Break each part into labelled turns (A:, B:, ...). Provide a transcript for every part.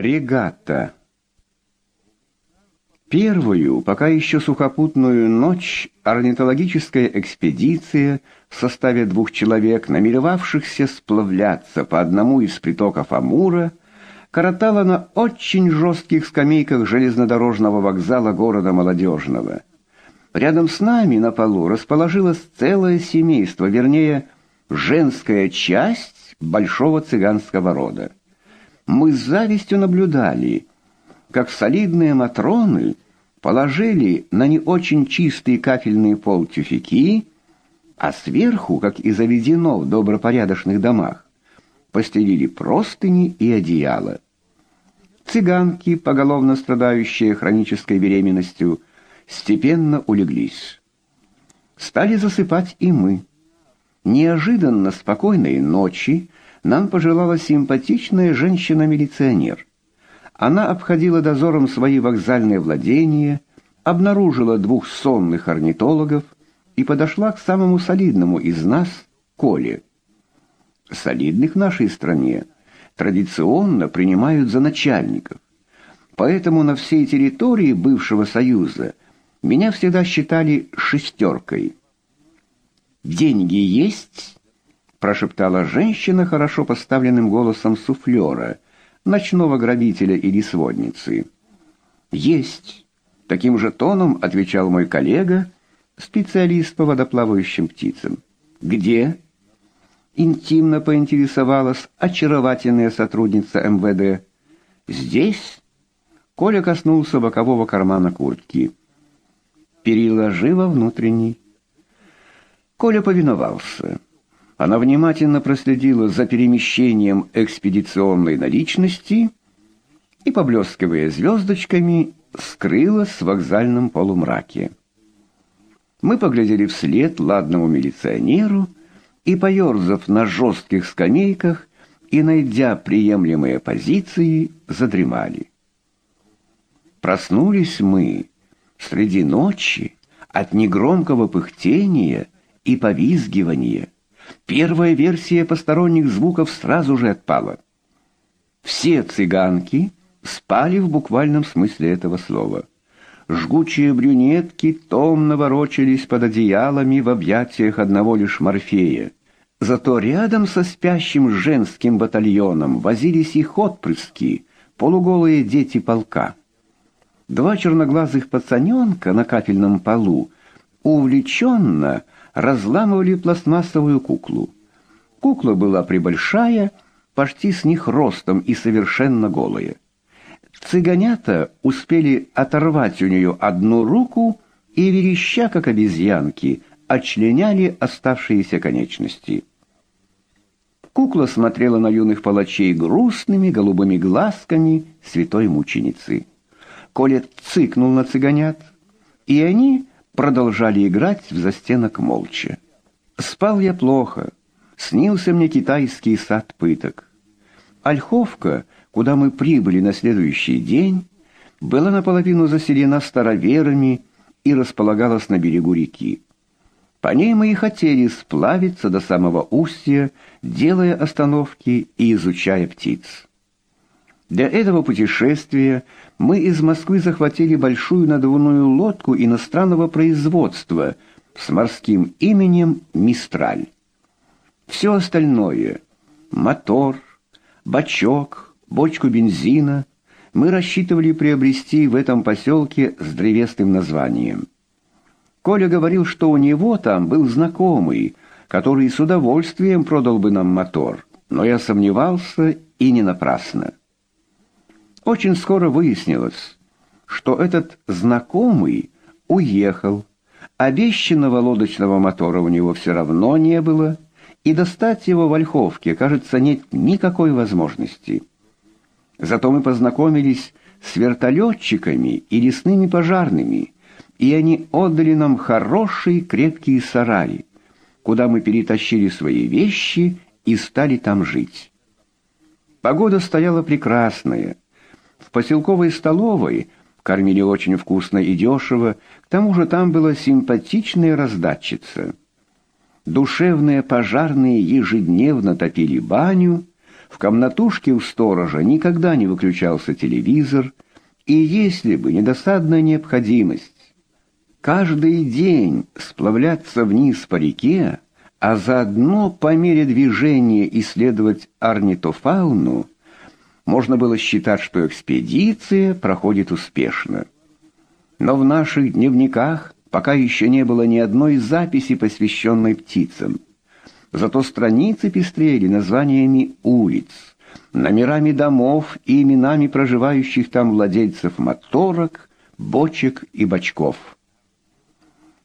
A: Регата. Первую, пока еще сухопутную ночь, орнитологическая экспедиция в составе двух человек, намеревавшихся сплавляться по одному из притоков Амура, коротала на очень жестких скамейках железнодорожного вокзала города Молодежного. Рядом с нами на полу расположилось целое семейство, вернее, женская часть большого цыганского рода мы с завистью наблюдали, как солидные матроны положили на не очень чистые кафельные пол тюфяки, а сверху, как и заведено в добропорядочных домах, постелили простыни и одеяла. Цыганки, поголовно страдающие хронической беременностью, степенно улеглись. Стали засыпать и мы. Неожиданно спокойной ночи нам пожелала симпатичная женщина-милиционер. Она обходила дозором свои вокзальные владения, обнаружила двух сонных орнитологов и подошла к самому солидному из нас, Коле. Солидных в нашей стране традиционно принимают за начальников. Поэтому на всей территории бывшего Союза меня всегда считали шестеркой. «Деньги есть?» Прошептала женщина хорошо поставленным голосом суфлера, ночного грабителя или сводницы. «Есть!» — таким же тоном отвечал мой коллега, специалист по водоплавающим птицам. «Где?» — интимно поинтересовалась очаровательная сотрудница МВД. «Здесь?» — Коля коснулся бокового кармана куртки. «Переложи во внутренний». Коля повиновался. Она внимательно проследила за перемещением экспедиционной наличности и, поблескивая звездочками, скрылась в вокзальном полумраке. Мы поглядели вслед ладному милиционеру и, поерзав на жестких скамейках и найдя приемлемые позиции, задремали. Проснулись мы среди ночи от негромкого пыхтения и повизгивания. Первая версия посторонних звуков сразу же отпала. Все цыганки спали в буквальном смысле этого слова. Жгучие брюнетки томно ворочались под одеялами в объятиях одного лишь Морфея. Зато рядом со спящим женским батальоном возились их отпрыски, полуголые дети полка. Два черноглазых пацаненка на кафельном полу увлеченно разламывали пластмассовую куклу. Кукла была прибольшая, почти с них ростом и совершенно голая. Цыганята успели оторвать у нее одну руку и, вереща, как обезьянки, отчленяли оставшиеся конечности. Кукла смотрела на юных палачей грустными голубыми глазками святой мученицы. Коля цыкнул на цыганят, и они продолжали играть в застенок молча. Спал я плохо. Снился мне китайский сад пыток. Ольховка, куда мы прибыли на следующий день, была наполовину заселена староверами и располагалась на берегу реки. По ней мы и хотели сплавиться до самого устья, делая остановки и изучая птиц. Для этого путешествия мы из Москвы захватили большую надувную лодку иностранного производства с морским именем «Мистраль». Все остальное — мотор, бачок, бочку бензина — мы рассчитывали приобрести в этом поселке с древесным названием. Коля говорил, что у него там был знакомый, который с удовольствием продал бы нам мотор, но я сомневался и не напрасно. Очень скоро выяснилось, что этот знакомый уехал, обещанного лодочного мотора у него все равно не было, и достать его в Ольховке, кажется, нет никакой возможности. Зато мы познакомились с вертолетчиками и лесными пожарными, и они отдали нам хорошие крепкие сараи, куда мы перетащили свои вещи и стали там жить. Погода стояла прекрасная, в поселковой столовой кормили очень вкусно и дешево, к тому же там была симпатичная раздатчица. Душевные пожарные ежедневно топили баню, В комнатушке у сторожа никогда не выключался телевизор, и если бы недосадная необходимость каждый день сплавляться вниз по реке, а заодно по мере движения исследовать орнитофауну, можно было считать, что экспедиция проходит успешно. Но в наших дневниках пока еще не было ни одной записи, посвященной птицам. Зато страницы пестрели названиями улиц, номерами домов и именами проживающих там владельцев моторок, бочек и бочков.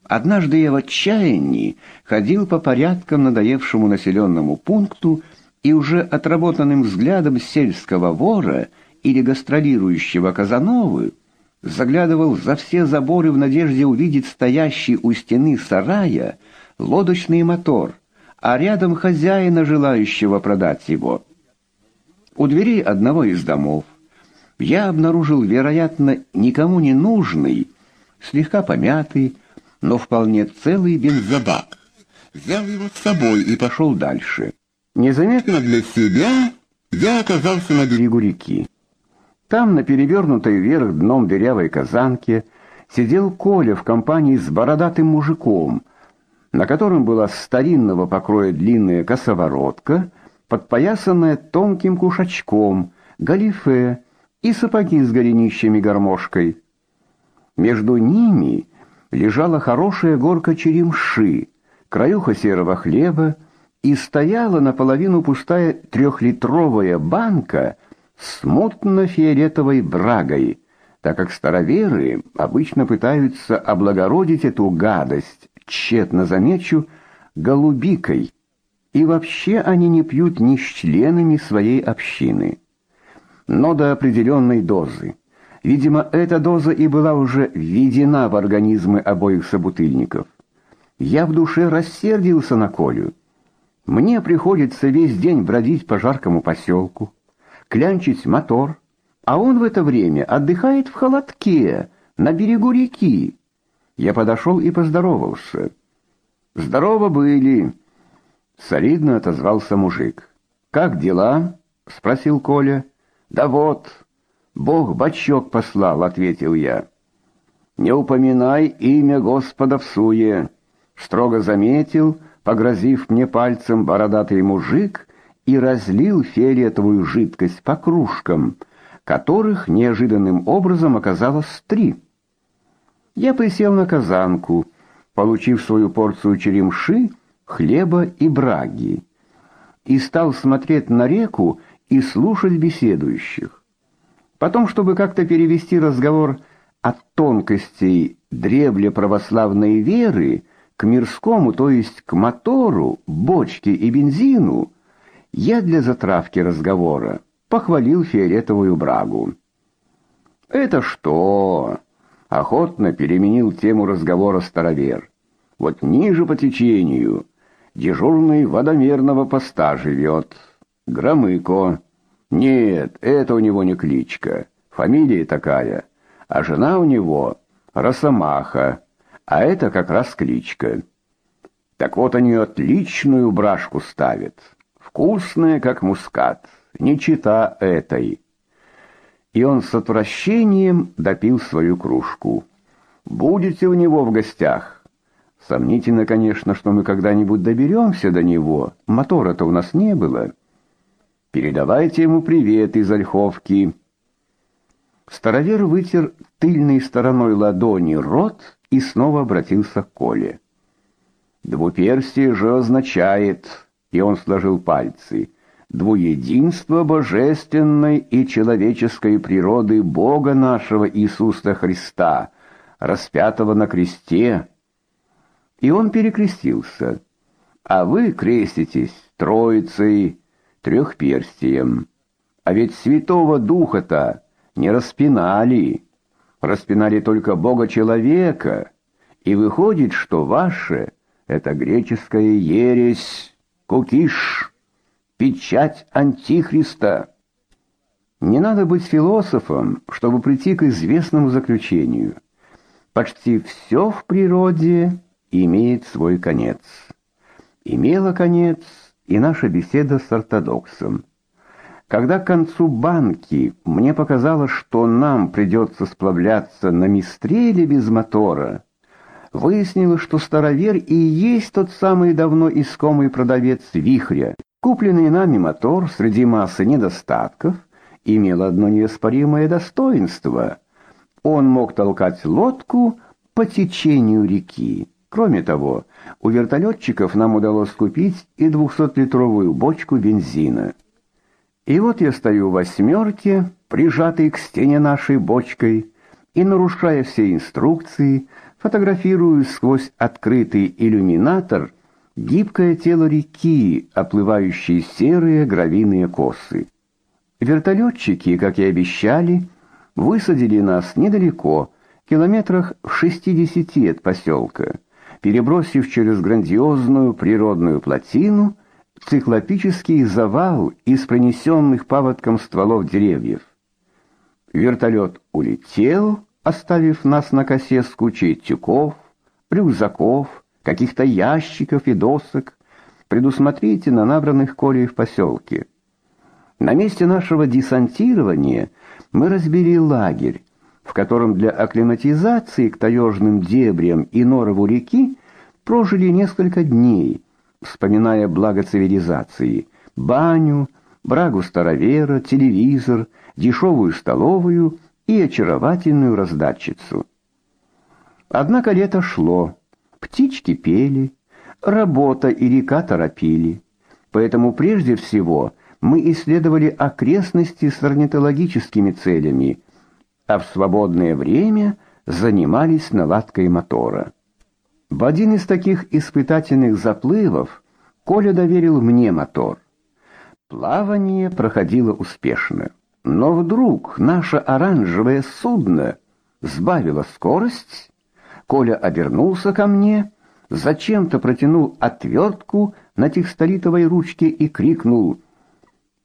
A: Однажды я в отчаянии ходил по порядкам надоевшему населенному пункту и уже отработанным взглядом сельского вора или гастролирующего Казановы заглядывал за все заборы в надежде увидеть стоящий у стены сарая лодочный мотор, а рядом хозяина, желающего продать его. У дверей одного из домов я обнаружил, вероятно, никому не нужный, слегка помятый, но вполне целый бензобак. Взял его с собой и пошел дальше. Незаметно для себя я оказался на берегу реки. Там, на перевернутой вверх дном дырявой казанке, сидел Коля в компании с бородатым мужиком, на котором была старинного покроя длинная косоворотка, подпоясанная тонким кушачком, галифе и сапоги с голенищами гармошкой. Между ними лежала хорошая горка черемши, краюха серого хлеба, и стояла наполовину пустая трехлитровая банка с мутно-фиолетовой брагой, так как староверы обычно пытаются облагородить эту гадость, тщетно замечу, голубикой, и вообще они не пьют ни с членами своей общины. Но до определенной дозы. Видимо, эта доза и была уже введена в организмы обоих собутыльников. Я в душе рассердился на Колю. Мне приходится весь день бродить по жаркому поселку, клянчить мотор, а он в это время отдыхает в холодке на берегу реки. Я подошел и поздоровался. «Здорово были!» — солидно отозвался мужик. «Как дела?» — спросил Коля. «Да вот...» Бог бачок послал, ответил я. Не упоминай имя Господа в суе, строго заметил, погрозив мне пальцем бородатый мужик и разлил фиолетовую жидкость по кружкам, которых неожиданным образом оказалось три. Я присел на казанку, получив свою порцию черемши, хлеба и браги, и стал смотреть на реку и слушать беседующих. Потом, чтобы как-то перевести разговор от тонкостей древля православной веры к мирскому, то есть к мотору, бочке и бензину, я для затравки разговора похвалил фиолетовую брагу. «Это что?» — охотно переменил тему разговора старовер. «Вот ниже по течению дежурный водомерного поста живет, Громыко». Нет, это у него не кличка, фамилия такая, а жена у него Росомаха, а это как раз кличка. Так вот они отличную брашку ставят, вкусная, как мускат, не чита этой. И он с отвращением допил свою кружку. Будете у него в гостях? Сомнительно, конечно, что мы когда-нибудь доберемся до него. Мотора-то у нас не было. Передавайте ему привет из Ольховки. Старовер вытер тыльной стороной ладони рот и снова обратился к Коле. Двуперстие же означает, и он сложил пальцы, двуединство божественной и человеческой природы Бога нашего Иисуса Христа, распятого на кресте. И он перекрестился. А вы креститесь Троицей, трехперстием. А ведь Святого Духа-то не распинали, распинали только Бога-человека, и выходит, что ваше — это греческая ересь, кукиш, печать Антихриста. Не надо быть философом, чтобы прийти к известному заключению. Почти все в природе имеет свой конец. Имело конец и наша беседа с ортодоксом. Когда к концу банки мне показалось, что нам придется сплавляться на мистреле без мотора, выяснилось, что старовер и есть тот самый давно искомый продавец «Вихря». Купленный нами мотор среди массы недостатков имел одно неоспоримое достоинство. Он мог толкать лодку по течению реки. Кроме того, у вертолетчиков нам удалось купить и 200-литровую бочку бензина. И вот я стою в восьмерке, прижатый к стене нашей бочкой, и, нарушая все инструкции, фотографирую сквозь открытый иллюминатор гибкое тело реки, оплывающие серые гравийные косы. Вертолетчики, как и обещали, высадили нас недалеко, километрах в 60 от поселка, перебросив через грандиозную природную плотину циклопический завал из пронесенных паводком стволов деревьев. Вертолет улетел, оставив нас на косе с кучей тюков, рюкзаков, каких-то ящиков и досок, предусмотрительно набранных Колей в поселке. На месте нашего десантирования мы разбили лагерь, в котором для акклиматизации к таежным дебрям и норову реки прожили несколько дней, вспоминая благо цивилизации, баню, брагу старовера, телевизор, дешевую столовую и очаровательную раздатчицу. Однако лето шло, птички пели, работа и река торопили. Поэтому прежде всего мы исследовали окрестности с орнитологическими целями, а в свободное время занимались наладкой мотора. В один из таких испытательных заплывов Коля доверил мне мотор. Плавание проходило успешно, но вдруг наше оранжевое судно сбавило скорость. Коля обернулся ко мне, зачем-то протянул отвертку на текстолитовой ручке и крикнул: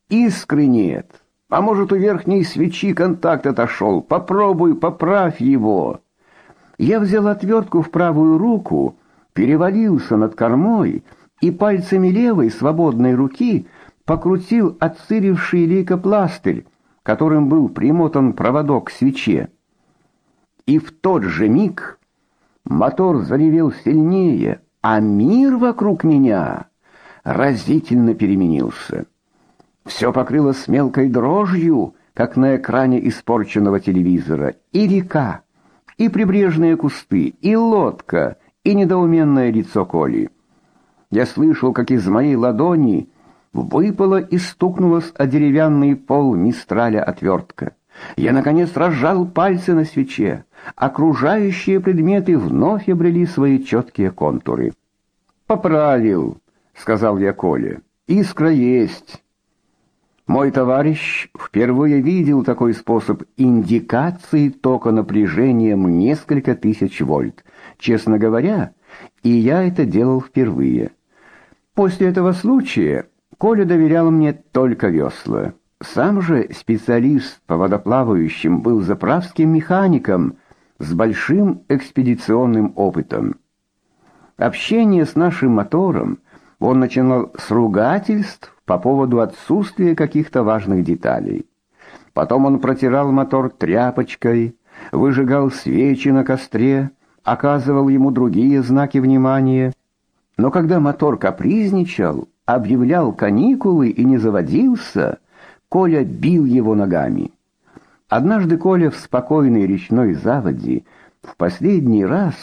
A: "Искры нет! А может, у верхней свечи контакт отошел? Попробуй, поправь его!" Я взял отвертку в правую руку, перевалился над кормой и пальцами левой свободной руки покрутил отсыривший лейкопластырь, которым был примотан проводок к свече. И в тот же миг мотор заревел сильнее, а мир вокруг меня разительно переменился. Все покрылось мелкой дрожью, как на экране испорченного телевизора, и река, и прибрежные кусты, и лодка, и недоуменное лицо Коли. Я слышал, как из моей ладони выпала и стукнулась о деревянный пол мистраля отвертка. Я, наконец, разжал пальцы на свече. Окружающие предметы вновь обрели свои четкие контуры. «Поправил», — сказал я Коле. «Искра есть». Мой товарищ впервые видел такой способ индикации тока напряжением несколько тысяч вольт. Честно говоря, и я это делал впервые. После этого случая Коля доверял мне только весла. Сам же специалист по водоплавающим был заправским механиком с большим экспедиционным опытом. Общение с нашим мотором он начинал с ругательств по поводу отсутствия каких-то важных деталей. Потом он протирал мотор тряпочкой, выжигал свечи на костре, оказывал ему другие знаки внимания. Но когда мотор капризничал, объявлял каникулы и не заводился, Коля бил его ногами. Однажды Коля в спокойной речной заводе в последний раз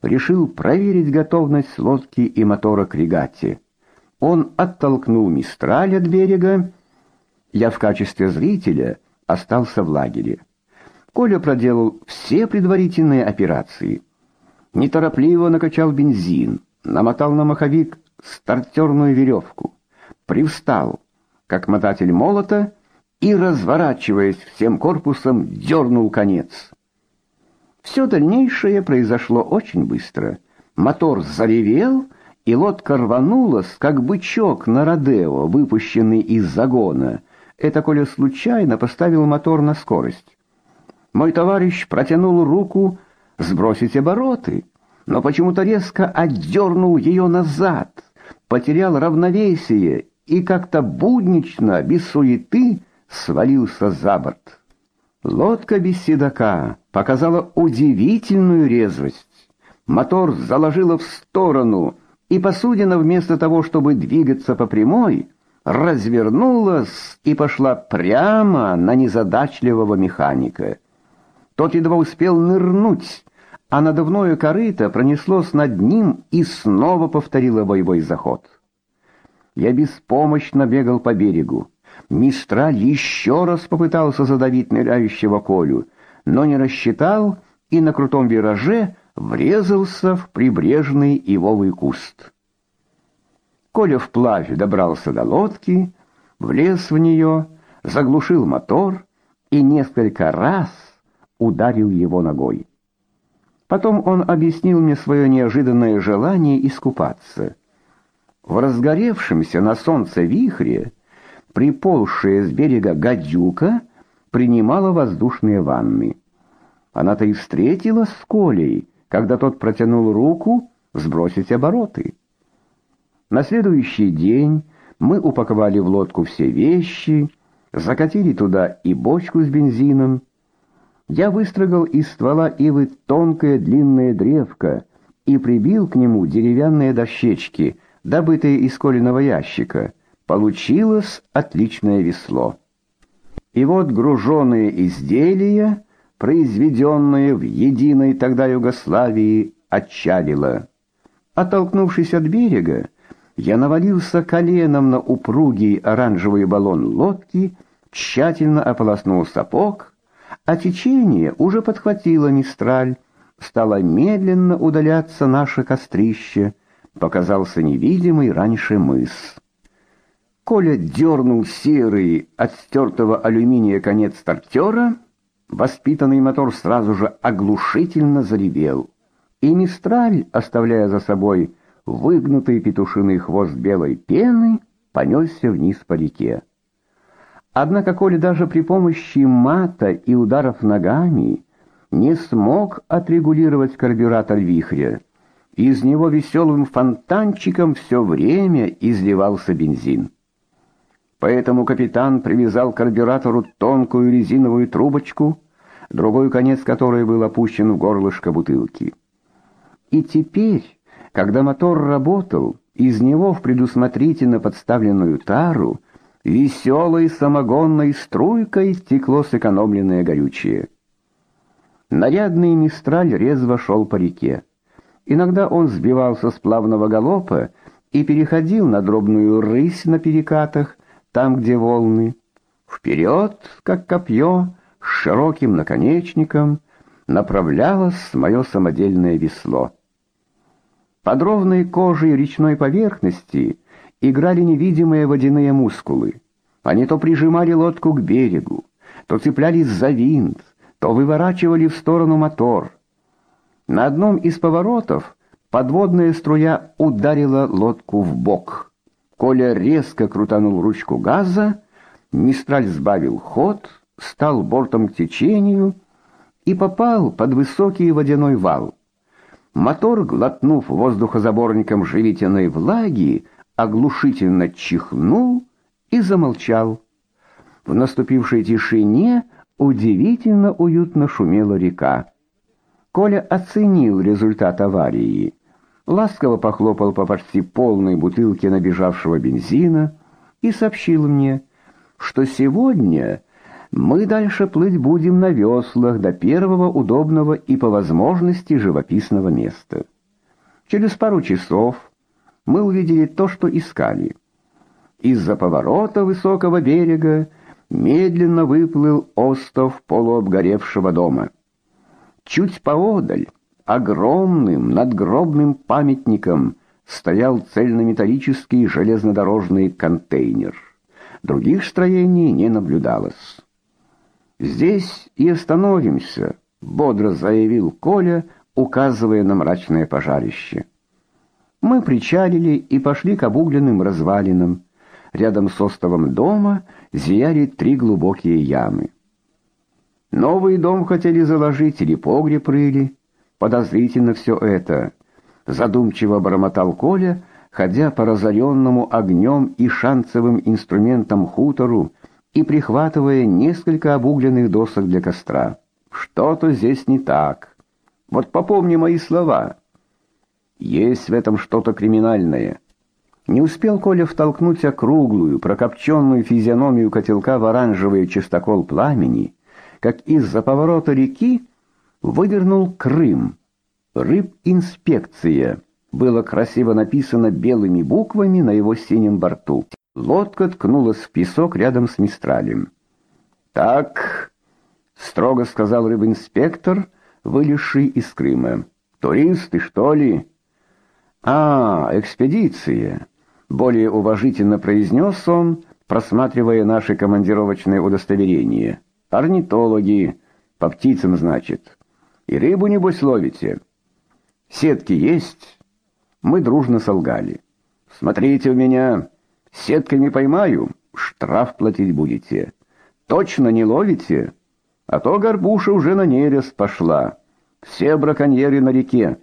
A: решил проверить готовность лодки и мотора к регате. Он оттолкнул Мистраль от берега. Я в качестве зрителя остался в лагере. Коля проделал все предварительные операции. Неторопливо накачал бензин, намотал на маховик стартерную веревку, привстал, как мотатель молота, и, разворачиваясь всем корпусом, дернул конец. Все дальнейшее произошло очень быстро. Мотор заревел, и лодка рванулась, как бычок на родео, выпущенный из загона. Это Коля случайно поставил мотор на скорость. Мой товарищ протянул руку сбросить обороты, но почему-то резко отдернул ее назад, потерял равновесие и как-то буднично, без суеты, свалился за борт. Лодка без седока показала удивительную резвость. Мотор заложила в сторону, и посудина вместо того, чтобы двигаться по прямой, развернулась и пошла прямо на незадачливого механика. Тот едва успел нырнуть, а надувное корыто пронеслось над ним и снова повторило боевой заход. Я беспомощно бегал по берегу. Мистраль еще раз попытался задавить ныряющего Колю, но не рассчитал и на крутом вираже врезался в прибрежный ивовый куст. Коля вплавь добрался до лодки, влез в нее, заглушил мотор и несколько раз ударил его ногой. Потом он объяснил мне свое неожиданное желание искупаться. В разгоревшемся на солнце вихре приползшая с берега гадюка принимала воздушные ванны. Она-то и встретилась с Колей, когда тот протянул руку сбросить обороты. На следующий день мы упаковали в лодку все вещи, закатили туда и бочку с бензином. Я выстрогал из ствола ивы тонкое длинное древко и прибил к нему деревянные дощечки, добытые из коленного ящика. Получилось отличное весло. И вот груженные изделия, произведенные в единой тогда Югославии, отчалило. Оттолкнувшись от берега, я навалился коленом на упругий оранжевый баллон лодки, тщательно ополоснул сапог, а течение уже подхватило мистраль, стало медленно удаляться наше кострище, показался невидимый раньше мыс. Коля дернул серый от стертого алюминия конец стартера, воспитанный мотор сразу же оглушительно заревел, и мистраль, оставляя за собой выгнутый петушиный хвост белой пены понесся вниз по реке. Однако Коля даже при помощи мата и ударов ногами не смог отрегулировать карбюратор вихря. Из него веселым фонтанчиком все время изливался бензин. Поэтому капитан привязал к карбюратору тонкую резиновую трубочку, другой конец которой был опущен в горлышко бутылки. И теперь когда мотор работал, из него в предусмотрительно подставленную тару веселой самогонной струйкой текло сэкономленное горючее. Нарядный мистраль резво шел по реке. Иногда он сбивался с плавного галопа и переходил на дробную рысь на перекатах, там, где волны. Вперед, как копье, с широким наконечником, направлялось мое самодельное весло. Под ровной кожей речной поверхности играли невидимые водяные мускулы. Они то прижимали лодку к берегу, то цеплялись за винт, то выворачивали в сторону мотор. На одном из поворотов подводная струя ударила лодку в бок. Коля резко крутанул ручку газа, Мистраль сбавил ход, стал бортом к течению и попал под высокий водяной вал. Мотор, глотнув воздухозаборником живительной влаги, оглушительно чихнул и замолчал. В наступившей тишине удивительно уютно шумела река. Коля оценил результат аварии. Ласково похлопал по почти полной бутылке набежавшего бензина и сообщил мне, что сегодня мы дальше плыть будем на веслах до первого удобного и по возможности живописного места. Через пару часов мы увидели то, что искали. Из-за поворота высокого берега медленно выплыл остов полуобгоревшего дома. Чуть поодаль, огромным надгробным памятником, стоял цельнометаллический железнодорожный контейнер. Других строений не наблюдалось. Здесь и остановимся, бодро заявил Коля, указывая на мрачное пожарище. Мы причалили и пошли к обугленным развалинам. Рядом с островом дома зияли три глубокие ямы. Новый дом хотели заложить или погреб рыли. Подозрительно все это. Задумчиво бормотал Коля, ходя по разоренному огнем и шанцевым инструментам хутору и прихватывая несколько обугленных досок для костра. Что-то здесь не так. Вот попомни мои слова. Есть в этом что-то криминальное. Не успел Коля втолкнуть округлую, прокопченную физиономию котелка в оранжевый чистокол пламени, как из-за поворота реки вывернул Крым. Рыбинспекция было красиво написано белыми буквами на его синем борту. Лодка ткнулась в песок рядом с Мистралем. «Так», — строго сказал рыбинспектор, вылезший из Крыма. «Туристы, что ли?» «А, экспедиция», — более уважительно произнес он, просматривая наши командировочные удостоверения. «Орнитологи, по птицам, значит. И рыбу, небось, ловите?» «Сетки есть?» Мы дружно солгали. «Смотрите у меня, сетками поймаю, штраф платить будете. Точно не ловите? А то горбуша уже на нерест пошла. Все браконьеры на реке.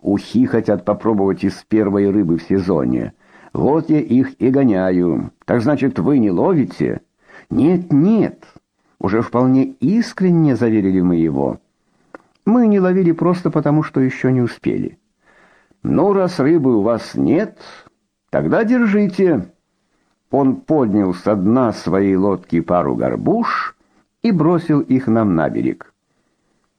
A: Ухи хотят попробовать из первой рыбы в сезоне. Вот я их и гоняю. Так значит, вы не ловите?» «Нет, нет», — уже вполне искренне заверили мы его. «Мы не ловили просто потому, что еще не успели». «Ну, раз рыбы у вас нет, тогда держите». Он поднял со дна своей лодки пару горбуш и бросил их нам на берег.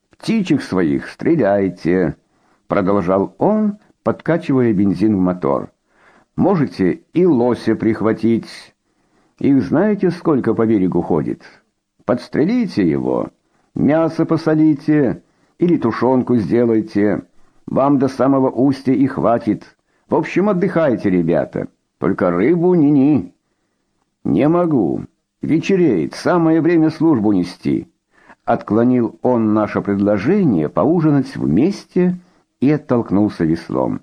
A: «Птичек своих стреляйте», — продолжал он, подкачивая бензин в мотор. «Можете и лося прихватить. Их знаете, сколько по берегу ходит? Подстрелите его, мясо посолите или тушенку сделайте». Вам до самого устья и хватит. В общем, отдыхайте, ребята. Только рыбу ни-ни. Не могу. Вечереет, самое время службу нести. Отклонил он наше предложение поужинать вместе и оттолкнулся веслом.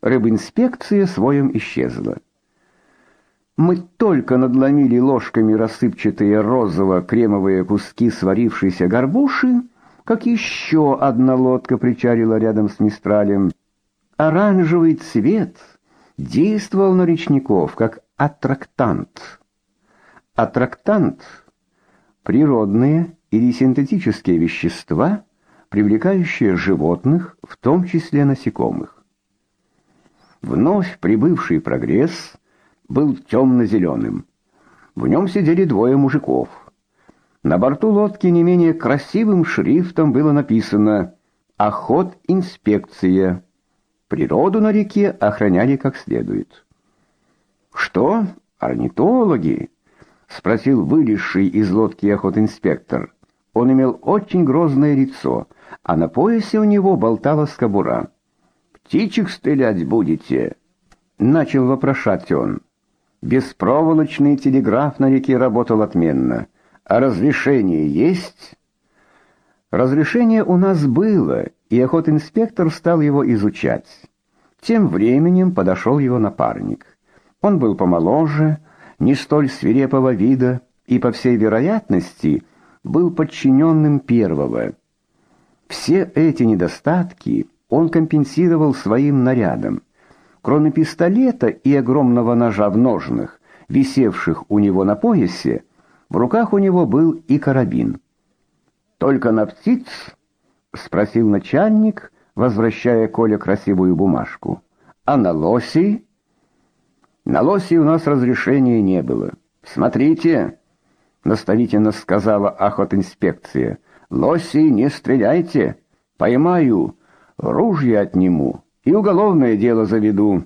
A: Рыбинспекция своем исчезла. Мы только надломили ложками рассыпчатые розово-кремовые куски сварившейся горбуши, как еще одна лодка причалила рядом с Мистралем. Оранжевый цвет действовал на речников как аттрактант. Аттрактант — природные или синтетические вещества, привлекающие животных, в том числе насекомых. Вновь прибывший прогресс был темно-зеленым. В нем сидели двое мужиков — на борту лодки не менее красивым шрифтом было написано «Охот-инспекция». Природу на реке охраняли как следует. «Что? Орнитологи?» — спросил вылезший из лодки охот-инспектор. Он имел очень грозное лицо, а на поясе у него болталась кобура. «Птичек стрелять будете?» — начал вопрошать он. Беспроволочный телеграф на реке работал отменно — а разрешение есть? Разрешение у нас было, и охотинспектор стал его изучать. Тем временем подошел его напарник. Он был помоложе, не столь свирепого вида и, по всей вероятности, был подчиненным первого. Все эти недостатки он компенсировал своим нарядом. Кроме пистолета и огромного ножа в ножнах, висевших у него на поясе, в руках у него был и карабин. «Только на птиц?» — спросил начальник, возвращая Коле красивую бумажку. «А на лоси?» «На лоси у нас разрешения не было. Смотрите!» — наставительно сказала охотинспекция. «Лоси не стреляйте! Поймаю, ружья отниму и уголовное дело заведу».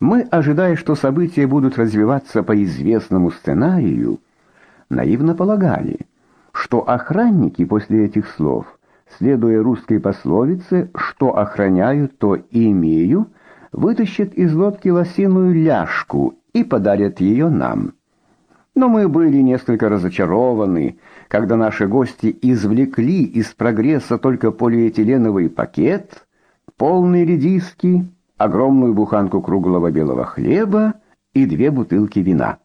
A: Мы, ожидая, что события будут развиваться по известному сценарию, наивно полагали, что охранники после этих слов, следуя русской пословице «что охраняю, то имею», вытащат из лодки лосиную ляжку и подарят ее нам. Но мы были несколько разочарованы, когда наши гости извлекли из прогресса только полиэтиленовый пакет, полный редиски, огромную буханку круглого белого хлеба и две бутылки вина.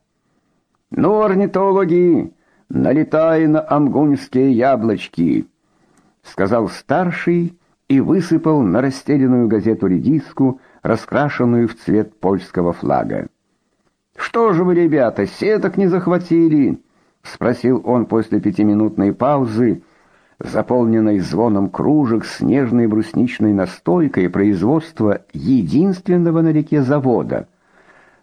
A: «Ну, орнитологи, налетай на амгунские яблочки!» — сказал старший и высыпал на расстеленную газету редиску раскрашенную в цвет польского флага. «Что же вы, ребята, сеток не захватили?» — спросил он после пятиминутной паузы, заполненной звоном кружек с нежной брусничной настойкой производства единственного на реке завода,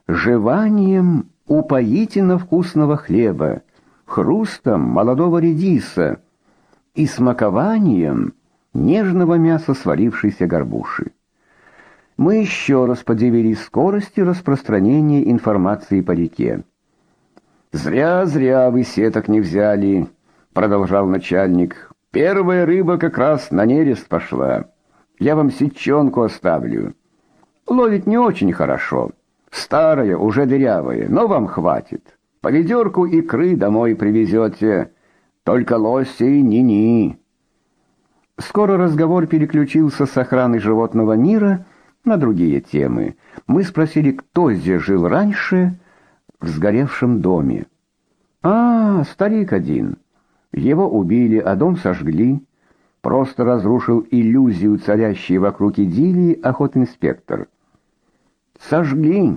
A: жеванием упоительно вкусного хлеба, хрустом молодого редиса и смакованием нежного мяса сварившейся горбуши. Мы еще раз подивились скорости распространения информации по реке. «Зря, зря вы сеток не взяли», — продолжал начальник. «Первая рыба как раз на нерест пошла. Я вам сетчонку оставлю. Ловить не очень хорошо. Старая, уже дырявая, но вам хватит. По ведерку икры домой привезете. Только лосей ни-ни». Скоро разговор переключился с охраны животного мира на другие темы. Мы спросили, кто здесь жил раньше, в сгоревшем доме. А, старик один. Его убили, а дом сожгли. Просто разрушил иллюзию царящей вокруг идиллии охотинспектор. Сожгли.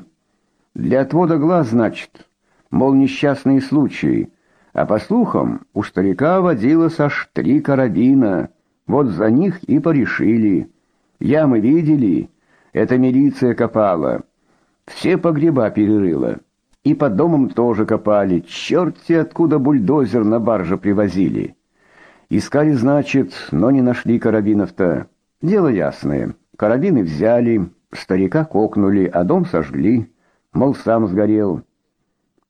A: Для отвода глаз, значит. Мол, несчастные случаи. А по слухам, у старика водилось аж три карабина. Вот за них и порешили. Ямы видели, это милиция копала. Все погреба перерыла. И под домом тоже копали. Черти откуда бульдозер на барже привозили. Искали, значит, но не нашли карабинов-то. Дело ясное. Карабины взяли, старика кокнули, а дом сожгли. Мол, сам сгорел.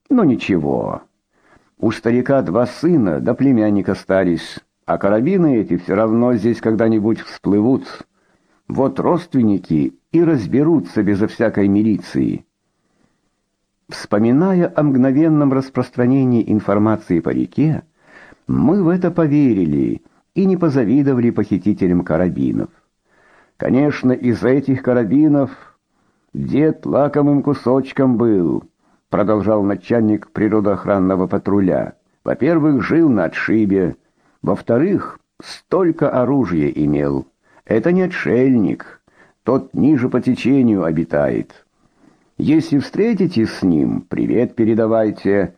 A: Но ничего. У старика два сына да племянник остались, а карабины эти все равно здесь когда-нибудь всплывут. Вот родственники и разберутся безо всякой милиции. Вспоминая о мгновенном распространении информации по реке, мы в это поверили и не позавидовали похитителям карабинов. Конечно, из этих карабинов дед лакомым кусочком был, продолжал начальник природоохранного патруля. Во-первых, жил на отшибе, во-вторых, столько оружия имел. Это не отшельник, тот ниже по течению обитает. Если встретитесь с ним, привет передавайте.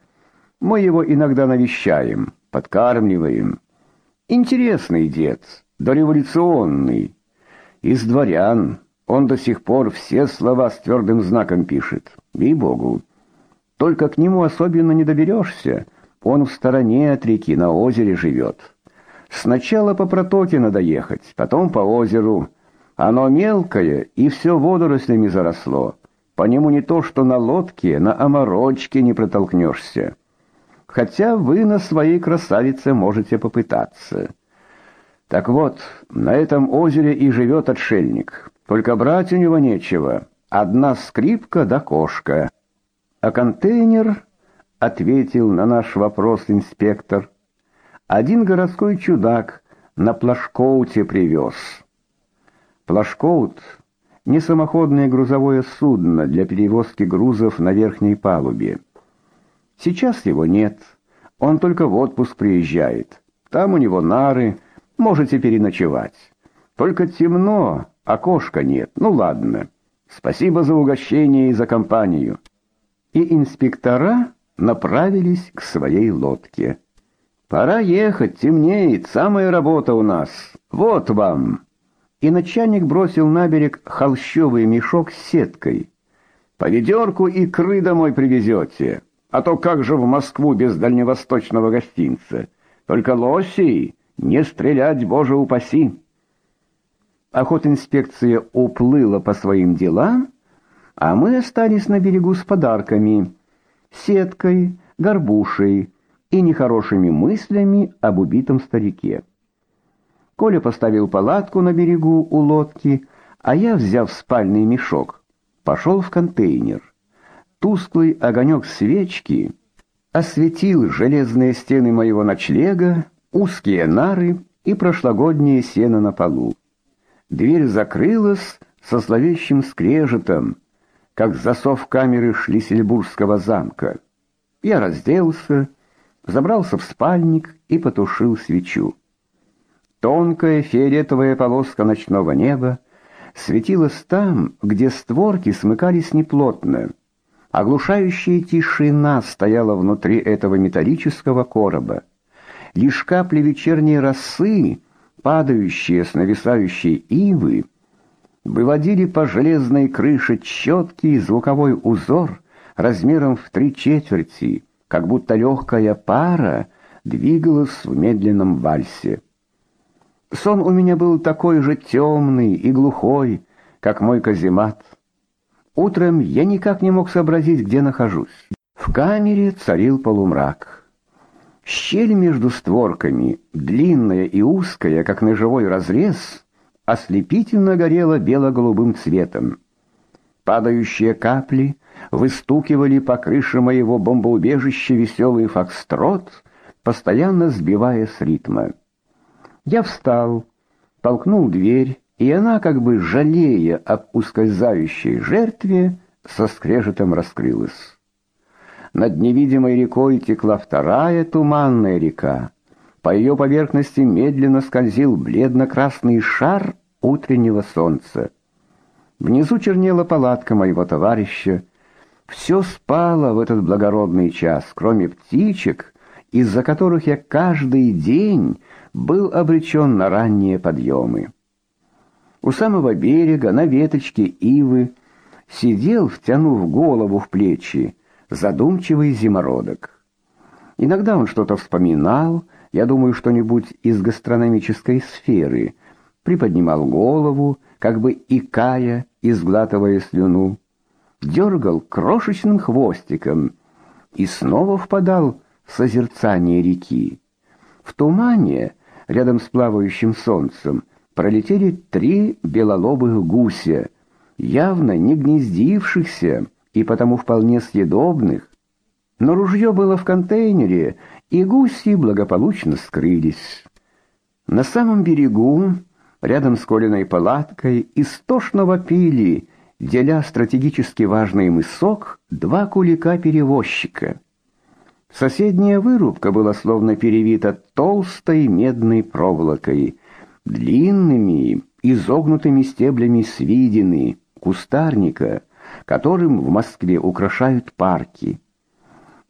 A: Мы его иногда навещаем, подкармливаем. Интересный дед, дореволюционный. Из дворян. Он до сих пор все слова с твердым знаком пишет. Ей-богу. Только к нему особенно не доберешься. Он в стороне от реки, на озере живет. Сначала по протоке надо ехать, потом по озеру. Оно мелкое, и все водорослями заросло. По нему не то, что на лодке, на оморочке не протолкнешься. Хотя вы на своей красавице можете попытаться. Так вот, на этом озере и живет отшельник. Только брать у него нечего. Одна скрипка да кошка. А контейнер ответил на наш вопрос инспектор. Один городской чудак на плашкоуте привез. Плашкоут не самоходное грузовое судно для перевозки грузов на верхней палубе. Сейчас его нет. Он только в отпуск приезжает. Там у него нары, можете переночевать. Только темно, окошка нет. Ну ладно. Спасибо за угощение и за компанию. И инспектора направились к своей лодке. Пора ехать, темнеет, самая работа у нас. Вот вам и начальник бросил на берег холщовый мешок с сеткой. «По ведерку икры домой привезете, а то как же в Москву без дальневосточного гостинца? Только лосей не стрелять, боже упаси!» Охотинспекция уплыла по своим делам, а мы остались на берегу с подарками, сеткой, горбушей и нехорошими мыслями об убитом старике. Коля поставил палатку на берегу у лодки, а я, взяв спальный мешок, пошел в контейнер. Тусклый огонек свечки осветил железные стены моего ночлега, узкие нары и прошлогоднее сено на полу. Дверь закрылась со зловещим скрежетом, как засов камеры Шлиссельбургского замка. Я разделся, забрался в спальник и потушил свечу. Тонкая фиолетовая полоска ночного неба светилось там, где створки смыкались неплотно. Оглушающая тишина стояла внутри этого металлического короба. Лишь капли вечерней росы, падающие с нависающей ивы, выводили по железной крыше четкий звуковой узор размером в три четверти, как будто легкая пара двигалась в медленном вальсе. Сон у меня был такой же темный и глухой, как мой каземат. Утром я никак не мог сообразить, где нахожусь. В камере царил полумрак. Щель между створками, длинная и узкая, как ножевой разрез, ослепительно горела бело-голубым цветом. Падающие капли выстукивали по крыше моего бомбоубежища веселый фокстрот, постоянно сбивая с ритма. Я встал, толкнул дверь, и она, как бы жалея об ускользающей жертве, со скрежетом раскрылась. Над невидимой рекой текла вторая туманная река. По ее поверхности медленно скользил бледно-красный шар утреннего солнца. Внизу чернела палатка моего товарища. Все спало в этот благородный час, кроме птичек, из-за которых я каждый день был обречен на ранние подъемы. У самого берега, на веточке ивы, сидел, втянув голову в плечи, задумчивый зимородок. Иногда он что-то вспоминал, я думаю, что-нибудь из гастрономической сферы, приподнимал голову, как бы икая и сглатывая слюну, дергал крошечным хвостиком и снова впадал в созерцание реки. В тумане, рядом с плавающим солнцем, пролетели три белолобых гуся, явно не гнездившихся и потому вполне съедобных. Но ружье было в контейнере, и гуси благополучно скрылись. На самом берегу, рядом с Колиной палаткой, истошно вопили, деля стратегически важный мысок, два кулика-перевозчика. Соседняя вырубка была словно перевита толстой медной проволокой, длинными изогнутыми стеблями свидины, кустарника, которым в Москве украшают парки.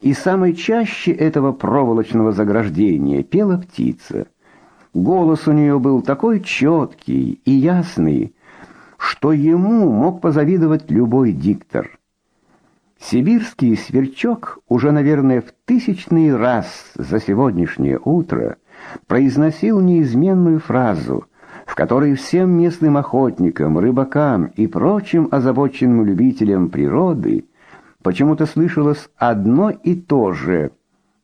A: И самой чаще этого проволочного заграждения пела птица. Голос у нее был такой четкий и ясный, что ему мог позавидовать любой диктор. Сибирский сверчок уже, наверное, в тысячный раз за сегодняшнее утро произносил неизменную фразу, в которой всем местным охотникам, рыбакам и прочим озабоченным любителям природы почему-то слышалось одно и то же: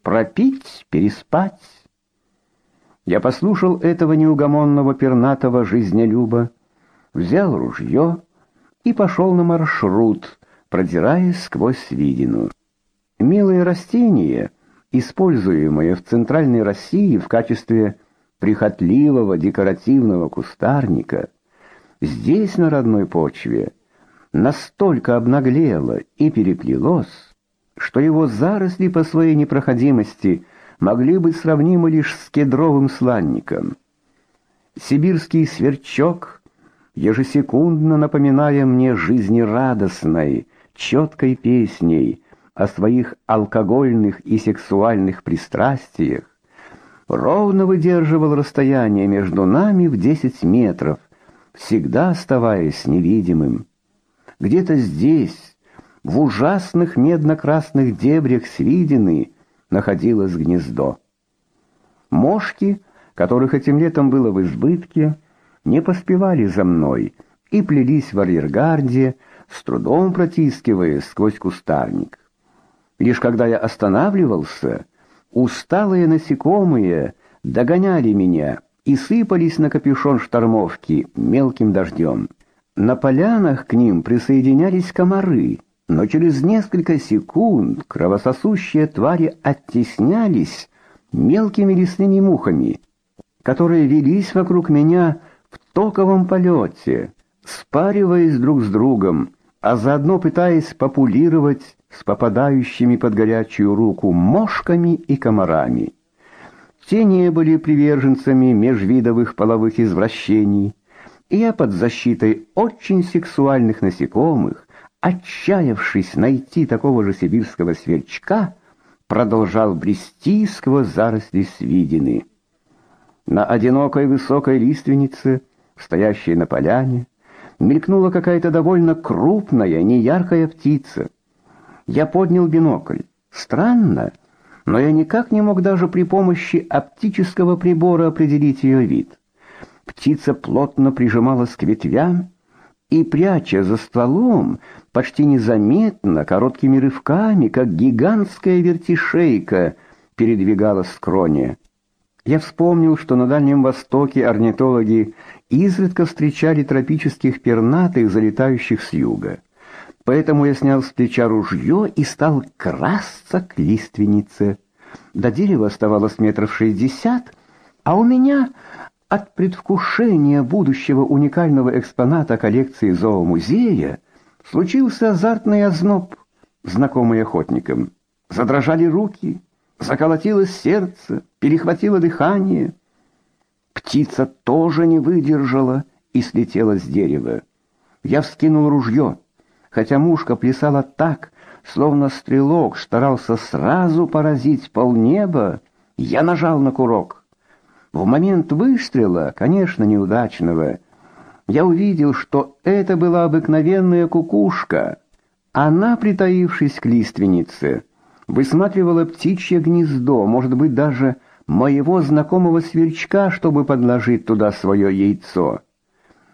A: пропить, переспать. Я послушал этого неугомонного пернатого жизнелюба, взял ружье и пошел на маршрут продираясь сквозь свидину. Милые растения, используемые в Центральной России в качестве прихотливого декоративного кустарника, здесь на родной почве настолько обнаглело и переплелось, что его заросли по своей непроходимости могли быть сравнимы лишь с кедровым сланником. Сибирский сверчок, ежесекундно напоминая мне жизнерадостной, четкой песней о своих алкогольных и сексуальных пристрастиях, ровно выдерживал расстояние между нами в десять метров, всегда оставаясь невидимым. Где-то здесь, в ужасных медно-красных дебрях Свидины, находилось гнездо. Мошки, которых этим летом было в избытке, не поспевали за мной и плелись в арьергарде, с трудом протискиваясь сквозь кустарник. Лишь когда я останавливался, усталые насекомые догоняли меня и сыпались на капюшон штормовки мелким дождем. На полянах к ним присоединялись комары, но через несколько секунд кровососущие твари оттеснялись мелкими лесными мухами, которые велись вокруг меня в токовом полете, спариваясь друг с другом, а заодно пытаясь популировать с попадающими под горячую руку мошками и комарами. Те не были приверженцами межвидовых половых извращений, я под защитой очень сексуальных насекомых, отчаявшись найти такого же сибирского сверчка, продолжал брести сквозь заросли свидины. На одинокой высокой лиственнице, стоящей на поляне, мелькнула какая-то довольно крупная, неяркая птица. Я поднял бинокль. Странно, но я никак не мог даже при помощи оптического прибора определить ее вид. Птица плотно прижималась к ветвям и, пряча за стволом, почти незаметно, короткими рывками, как гигантская вертишейка, передвигалась в кроне. Я вспомнил, что на Дальнем Востоке орнитологи изредка встречали тропических пернатых, залетающих с юга. Поэтому я снял с плеча ружье и стал красться к лиственнице. До дерева оставалось метров шестьдесят, а у меня от предвкушения будущего уникального экспоната коллекции зоомузея случился азартный озноб, знакомый охотникам. Задрожали руки, заколотилось сердце, перехватило дыхание. Птица тоже не выдержала и слетела с дерева. Я вскинул ружье, хотя мушка плясала так, словно стрелок старался сразу поразить полнеба. Я нажал на курок. В момент выстрела, конечно, неудачного, я увидел, что это была обыкновенная кукушка. Она, притаившись к лиственнице, высматривала птичье гнездо, может быть, даже моего знакомого сверчка, чтобы подложить туда свое яйцо.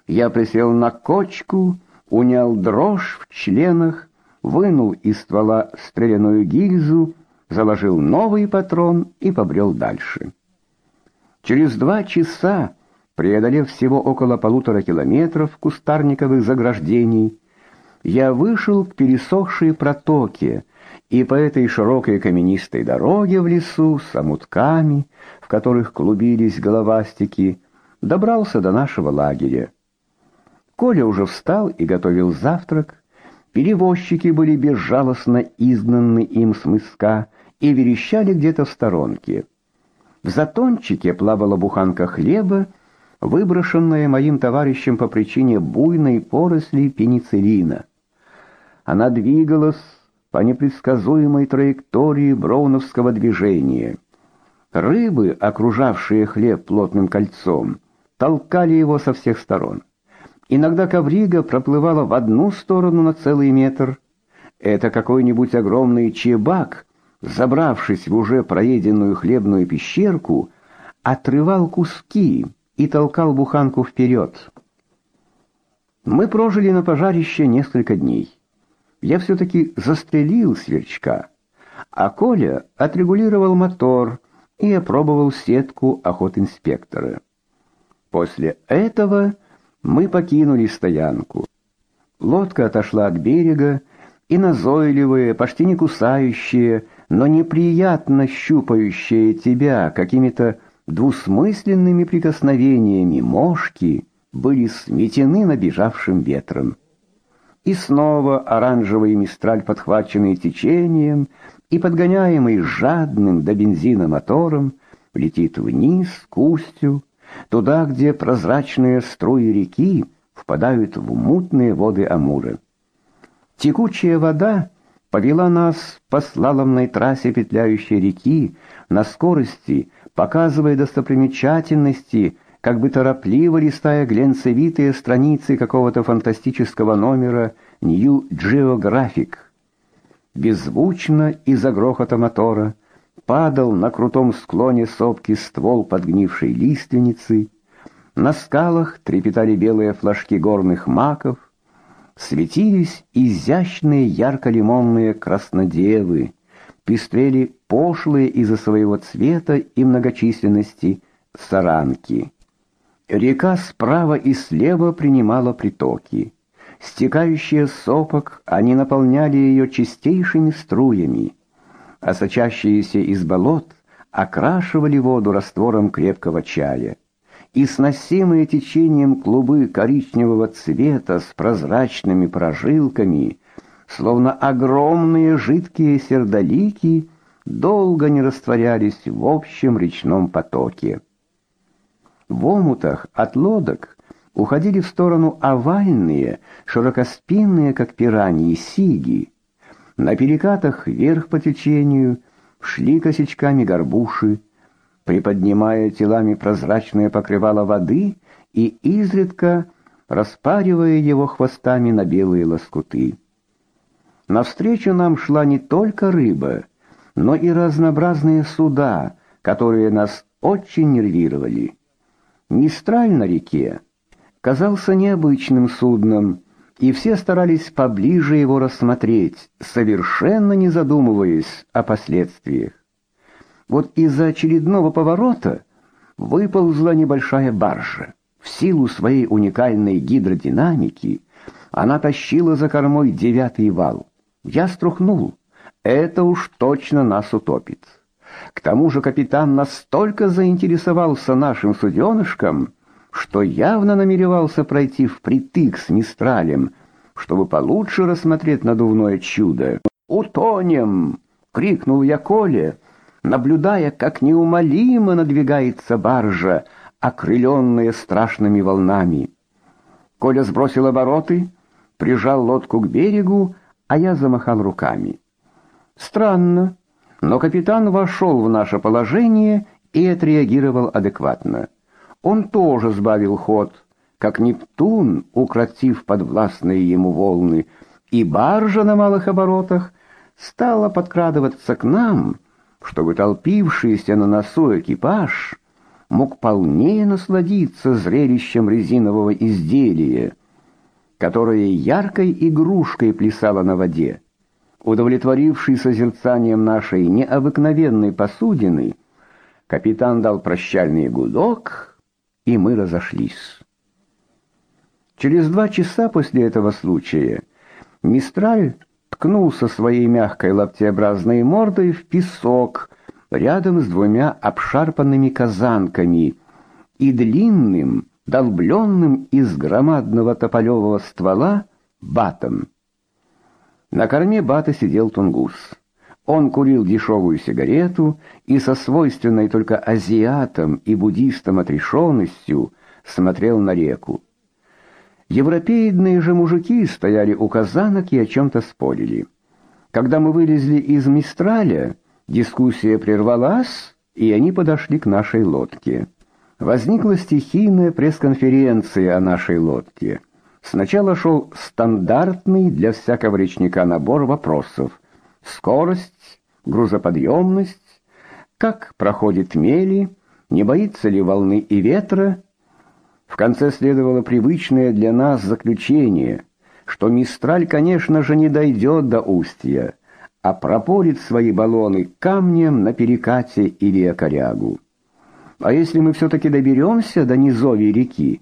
A: Я присел на кочку, унял дрожь в членах, вынул из ствола стрелянную гильзу, заложил новый патрон и побрел дальше. Через два часа, преодолев всего около полутора километров кустарниковых заграждений, я вышел к пересохшей протоке, и по этой широкой каменистой дороге в лесу с омутками, в которых клубились головастики, добрался до нашего лагеря. Коля уже встал и готовил завтрак. Перевозчики были безжалостно изгнаны им с мыска и верещали где-то в сторонке. В затончике плавала буханка хлеба, выброшенная моим товарищем по причине буйной поросли пенициллина. Она двигалась по непредсказуемой траектории броуновского движения. Рыбы, окружавшие хлеб плотным кольцом, толкали его со всех сторон. Иногда коврига проплывала в одну сторону на целый метр. Это какой-нибудь огромный чебак, забравшись в уже проеденную хлебную пещерку, отрывал куски и толкал буханку вперед. Мы прожили на пожарище несколько дней я все-таки застрелил сверчка, а Коля отрегулировал мотор и опробовал сетку охотинспектора. После этого мы покинули стоянку. Лодка отошла от берега, и назойливые, почти не кусающие, но неприятно щупающие тебя какими-то двусмысленными прикосновениями мошки были сметены набежавшим ветром. И снова оранжевый мистраль, подхваченный течением и подгоняемый жадным до бензина мотором, летит вниз к устью, туда, где прозрачные струи реки впадают в мутные воды Амура. Текучая вода повела нас по слаломной трассе петляющей реки на скорости, показывая достопримечательности, как бы торопливо листая глянцевитые страницы какого-то фантастического номера New Geographic. Беззвучно из-за грохота мотора падал на крутом склоне сопки ствол подгнившей лиственницы, на скалах трепетали белые флажки горных маков, светились изящные ярко-лимонные краснодевы, пестрели пошлые из-за своего цвета и многочисленности саранки. Река справа и слева принимала притоки. Стекающие сопок, они наполняли ее чистейшими струями, а сочащиеся из болот окрашивали воду раствором крепкого чая. И сносимые течением клубы коричневого цвета с прозрачными прожилками, словно огромные жидкие сердолики, долго не растворялись в общем речном потоке. В омутах от лодок уходили в сторону овальные, широкоспинные, как пираньи, сиги. На перекатах вверх по течению шли косячками горбуши, приподнимая телами прозрачное покрывало воды и изредка распаривая его хвостами на белые лоскуты. Навстречу нам шла не только рыба, но и разнообразные суда, которые нас очень нервировали. Мистраль на реке казался необычным судном, и все старались поближе его рассмотреть, совершенно не задумываясь о последствиях. Вот из-за очередного поворота выползла небольшая баржа. В силу своей уникальной гидродинамики она тащила за кормой девятый вал. Я струхнул. Это уж точно нас утопит. К тому же капитан настолько заинтересовался нашим суденышком, что явно намеревался пройти впритык с Мистралем, чтобы получше рассмотреть надувное чудо. «Утонем!» — крикнул я Коле, наблюдая, как неумолимо надвигается баржа, окрыленная страшными волнами. Коля сбросил обороты, прижал лодку к берегу, а я замахал руками. Странно, но капитан вошел в наше положение и отреагировал адекватно. Он тоже сбавил ход, как Нептун, укротив подвластные ему волны, и баржа на малых оборотах стала подкрадываться к нам, чтобы толпившийся на носу экипаж мог полнее насладиться зрелищем резинового изделия, которое яркой игрушкой плясало на воде. Удовлетворивший созерцанием нашей необыкновенной посудины, капитан дал прощальный гудок, и мы разошлись. Через два часа после этого случая Мистраль ткнулся своей мягкой лаптеобразной мордой в песок рядом с двумя обшарпанными казанками и длинным, долбленным из громадного тополевого ствола батом. На корме бата сидел тунгус. Он курил дешевую сигарету и со свойственной только азиатам и буддистам отрешенностью смотрел на реку. Европеидные же мужики стояли у казанок и о чем-то спорили. Когда мы вылезли из Мистраля, дискуссия прервалась, и они подошли к нашей лодке. Возникла стихийная пресс-конференция о нашей лодке. Сначала шел стандартный для всякого речника набор вопросов: скорость, грузоподъемность, как проходит мели, не боится ли волны и ветра. В конце следовало привычное для нас заключение, что Мистраль, конечно же, не дойдет до устья, а пропорит свои баллоны камнем на перекате или окорягу. А если мы все таки доберемся до низовья реки,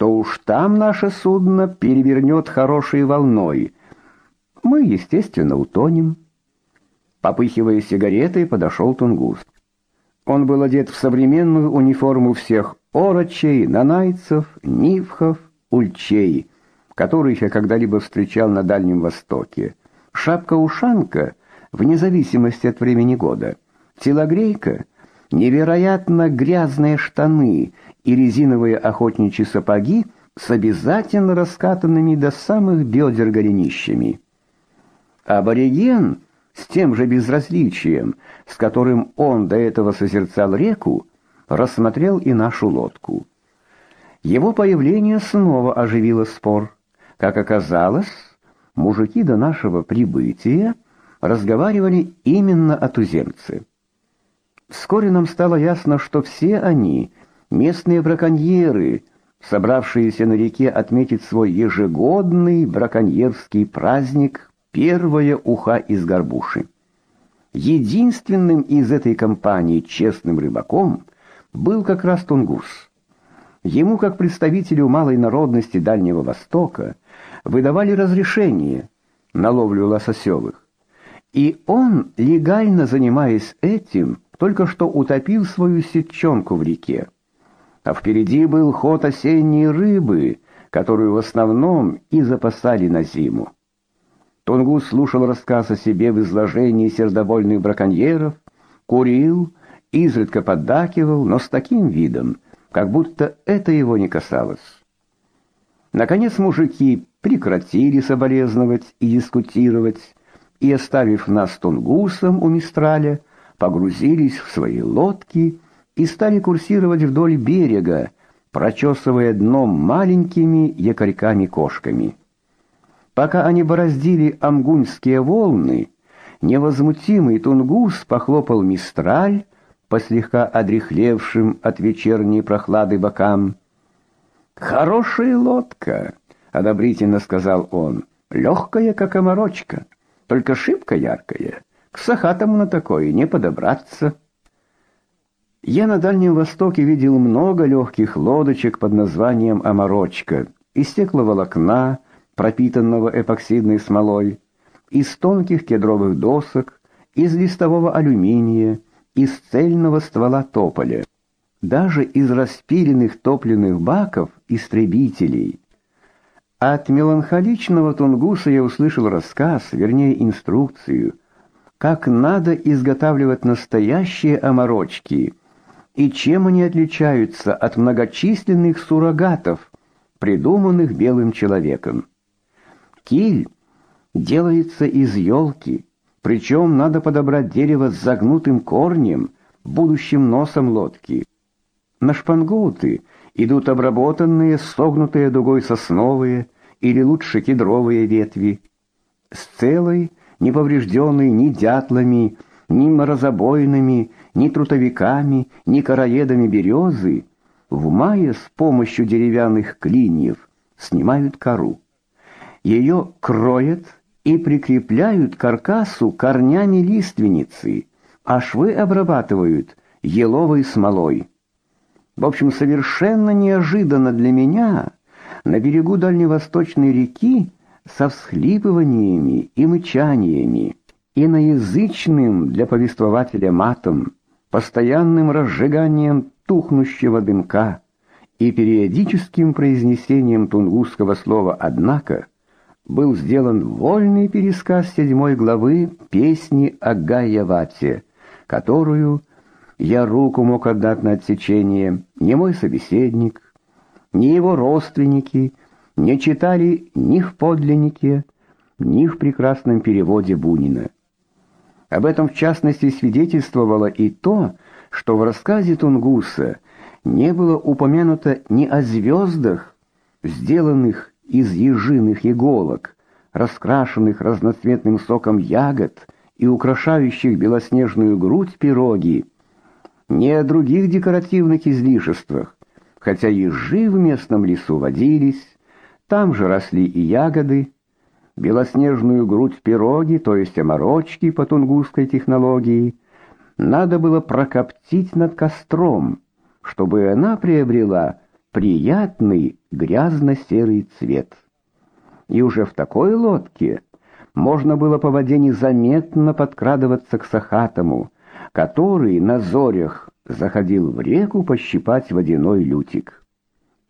A: то уж там наше судно перевернет хорошей волной. Мы, естественно, утонем. Попыхивая сигаретой, подошел Тунгус. Он был одет в современную униформу всех орочей, нанайцев, нивхов, ульчей, которых я когда-либо встречал на Дальнем Востоке. Шапка-ушанка, вне зависимости от времени года. Телогрейка, невероятно грязные штаны — и резиновые охотничьи сапоги с обязательно раскатанными до самых бедер голенищами. Абориген с тем же безразличием, с которым он до этого созерцал реку, рассмотрел и нашу лодку. Его появление снова оживило спор. Как оказалось, мужики до нашего прибытия разговаривали именно о туземце. Вскоре нам стало ясно, что все они Местные браконьеры, собравшиеся на реке отметить свой ежегодный браконьерский праздник первое уха из горбуши. Единственным из этой компании честным рыбаком был как раз Тунгус. Ему, как представителю малой народности Дальнего Востока, выдавали разрешение на ловлю лососевых. И он, легально занимаясь этим, только что утопил свою сетчонку в реке а впереди был ход осенней рыбы, которую в основном и запасали на зиму. Тунгус слушал рассказ о себе в изложении сердобольных браконьеров, курил, изредка поддакивал, но с таким видом, как будто это его не касалось. Наконец мужики прекратили соболезновать и дискутировать, и, оставив нас тунгусом у Мистраля, погрузились в свои лодки и стали курсировать вдоль берега, прочесывая дно маленькими якорьками-кошками. Пока они бороздили амгуньские волны, невозмутимый тунгус похлопал Мистраль по слегка одрехлевшим от вечерней прохлады бокам. «Хорошая лодка!» — одобрительно сказал он. «Легкая, как оморочка, только шибко яркая. К сахатому на такое не подобраться». Я на Дальнем Востоке видел много легких лодочек под названием «Оморочка» из стекловолокна, пропитанного эпоксидной смолой, из тонких кедровых досок, из листового алюминия, из цельного ствола тополя, даже из распиленных топливных баков истребителей. От меланхоличного тунгуса я услышал рассказ, вернее инструкцию, как надо изготавливать настоящие оморочки – и чем они отличаются от многочисленных суррогатов, придуманных белым человеком. Киль делается из елки, причем надо подобрать дерево с загнутым корнем, будущим носом лодки. На шпангоуты идут обработанные, согнутые дугой сосновые или лучше кедровые ветви. С целой, не поврежденной ни дятлами, ни морозобойными, ни трутовиками, ни короедами березы в мае с помощью деревянных клиньев снимают кору. Ее кроят и прикрепляют к каркасу корнями лиственницы, а швы обрабатывают еловой смолой. В общем, совершенно неожиданно для меня на берегу дальневосточной реки со всхлипываниями и мычаниями, иноязычным для повествователя матом, постоянным разжиганием тухнущего дымка и периодическим произнесением тунгусского слова «однако» был сделан вольный пересказ седьмой главы песни о Гайявате, которую я руку мог отдать на отсечение, не мой собеседник, ни его родственники не читали ни в подлиннике, ни в прекрасном переводе Бунина. Об этом в частности свидетельствовало и то, что в рассказе Тунгуса не было упомянуто ни о звездах, сделанных из ежиных иголок, раскрашенных разноцветным соком ягод и украшающих белоснежную грудь пироги, ни о других декоративных излишествах, хотя ежи в местном лесу водились, там же росли и ягоды, белоснежную грудь пироги, то есть оморочки по тунгусской технологии, надо было прокоптить над костром, чтобы она приобрела приятный грязно-серый цвет. И уже в такой лодке можно было по воде незаметно подкрадываться к Сахатому, который на зорях заходил в реку пощипать водяной лютик.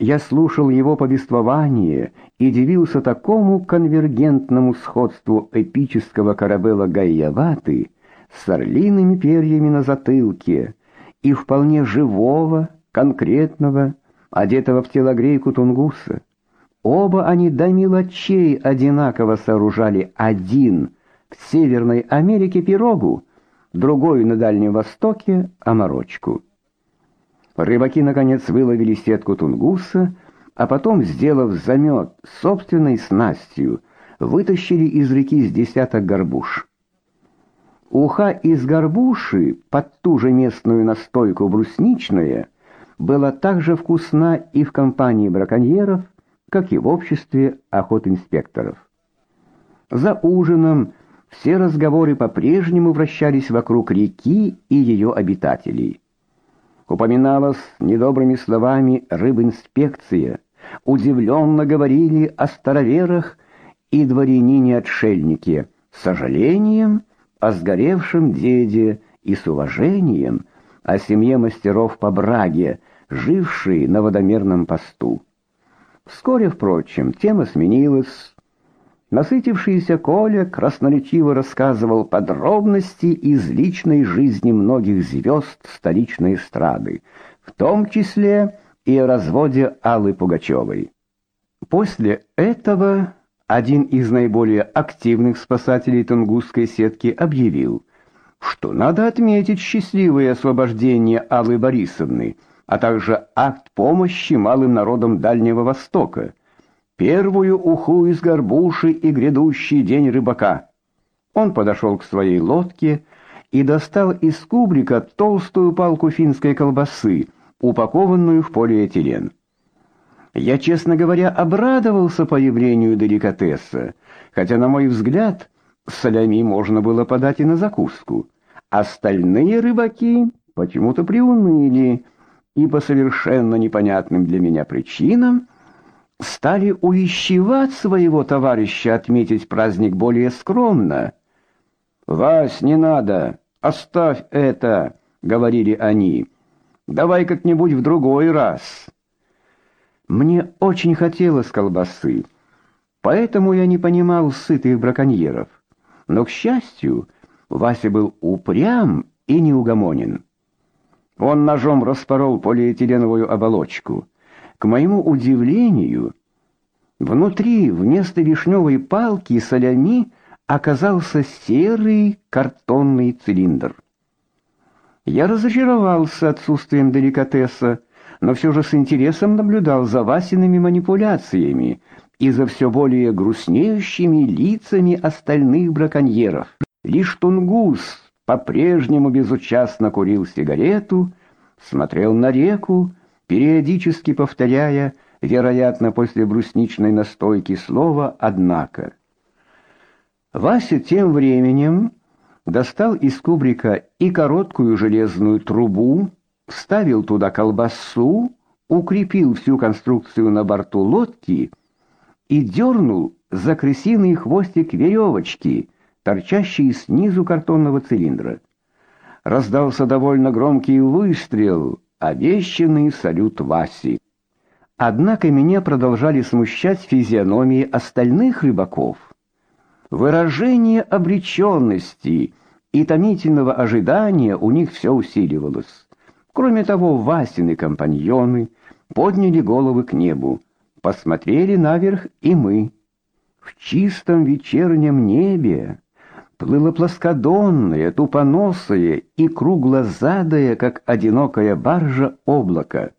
A: Я слушал его повествование и дивился такому конвергентному сходству эпического корабела Гайяваты с орлиными перьями на затылке и вполне живого, конкретного, одетого в телогрейку тунгуса. Оба они до мелочей одинаково сооружали один в Северной Америке пирогу, другой на Дальнем Востоке оморочку. Рыбаки, наконец, выловили сетку тунгуса, а потом, сделав замет собственной снастью, вытащили из реки с десяток горбуш. Уха из горбуши под ту же местную настойку брусничная была так же вкусна и в компании браконьеров, как и в обществе охотинспекторов. За ужином все разговоры по-прежнему вращались вокруг реки и ее обитателей упоминалась недобрыми словами рыбинспекция, удивленно говорили о староверах и дворянине-отшельнике, с сожалением о сгоревшем деде и с уважением о семье мастеров по браге, жившей на водомерном посту. Вскоре, впрочем, тема сменилась, Насытившийся Коля красноречиво рассказывал подробности из личной жизни многих звезд столичной эстрады, в том числе и о разводе Аллы Пугачевой. После этого один из наиболее активных спасателей Тунгусской сетки объявил, что надо отметить счастливое освобождение Аллы Борисовны, а также акт помощи малым народам Дальнего Востока, первую уху из горбуши и грядущий день рыбака. Он подошел к своей лодке и достал из кубрика толстую палку финской колбасы, упакованную в полиэтилен. Я, честно говоря, обрадовался появлению деликатеса, хотя, на мой взгляд, солями можно было подать и на закуску. Остальные рыбаки почему-то приуныли и по совершенно непонятным для меня причинам стали увещевать своего товарища отметить праздник более скромно. «Вась, не надо, оставь это», — говорили они. «Давай как-нибудь в другой раз». Мне очень хотелось колбасы, поэтому я не понимал сытых браконьеров. Но, к счастью, Вася был упрям и неугомонен. Он ножом распорол полиэтиленовую оболочку. К моему удивлению, внутри вместо вишневой палки солями оказался серый картонный цилиндр. Я разочаровался отсутствием деликатеса, но все же с интересом наблюдал за Васиными манипуляциями и за все более грустнеющими лицами остальных браконьеров. Лишь Тунгус по-прежнему безучастно курил сигарету, смотрел на реку, периодически повторяя, вероятно, после брусничной настойки слово «однако». Вася тем временем достал из кубрика и короткую железную трубу, вставил туда колбасу, укрепил всю конструкцию на борту лодки и дернул за крысиный хвостик веревочки, торчащий снизу картонного цилиндра. Раздался довольно громкий выстрел, обещанный салют Васи. Однако меня продолжали смущать физиономии остальных рыбаков. Выражение обреченности и томительного ожидания у них все усиливалось. Кроме того, Васины компаньоны подняли головы к небу, посмотрели наверх и мы. В чистом вечернем небе плыло плоскодонное, тупоносое и круглозадое, как одинокая баржа, облако.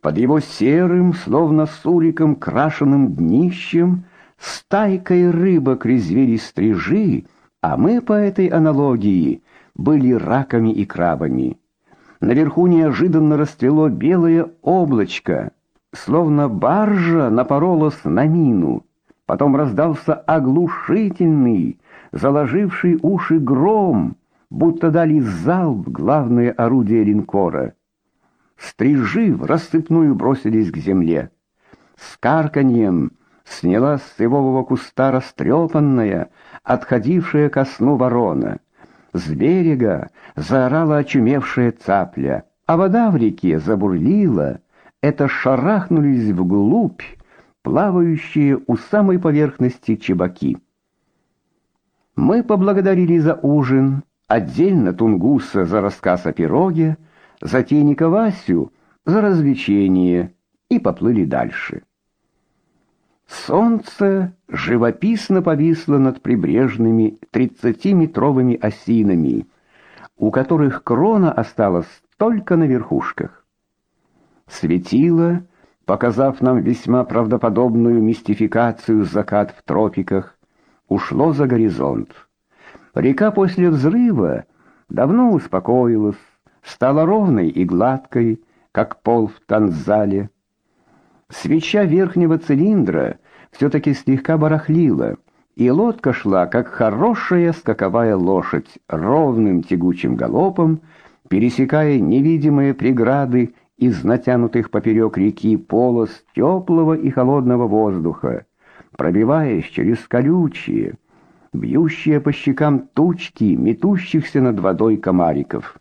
A: Под его серым, словно суриком крашеным днищем, стайкой рыбок резвили стрижи, а мы по этой аналогии были раками и крабами. Наверху неожиданно расцвело белое облачко, словно баржа напоролась на мину. Потом раздался оглушительный, заложивший уши гром, будто дали залп главное орудие линкора. Стрижи в рассыпную бросились к земле. С карканьем сняла с сывового куста растрепанная, отходившая ко сну ворона. С берега заорала очумевшая цапля, а вода в реке забурлила. Это шарахнулись вглубь плавающие у самой поверхности чебаки. Мы поблагодарили за ужин, отдельно Тунгуса за рассказ о пироге, затейника Васю за развлечение и поплыли дальше. Солнце живописно повисло над прибрежными тридцатиметровыми осинами, у которых крона осталась только на верхушках. Светило, показав нам весьма правдоподобную мистификацию закат в тропиках, ушло за горизонт. Река после взрыва давно успокоилась, стала ровной и гладкой, как пол в танзале. Свеча верхнего цилиндра все-таки слегка барахлила, и лодка шла, как хорошая скаковая лошадь, ровным тягучим галопом, пересекая невидимые преграды из натянутых поперек реки полос теплого и холодного воздуха, пробиваясь через колючие, бьющие по щекам тучки метущихся над водой комариков.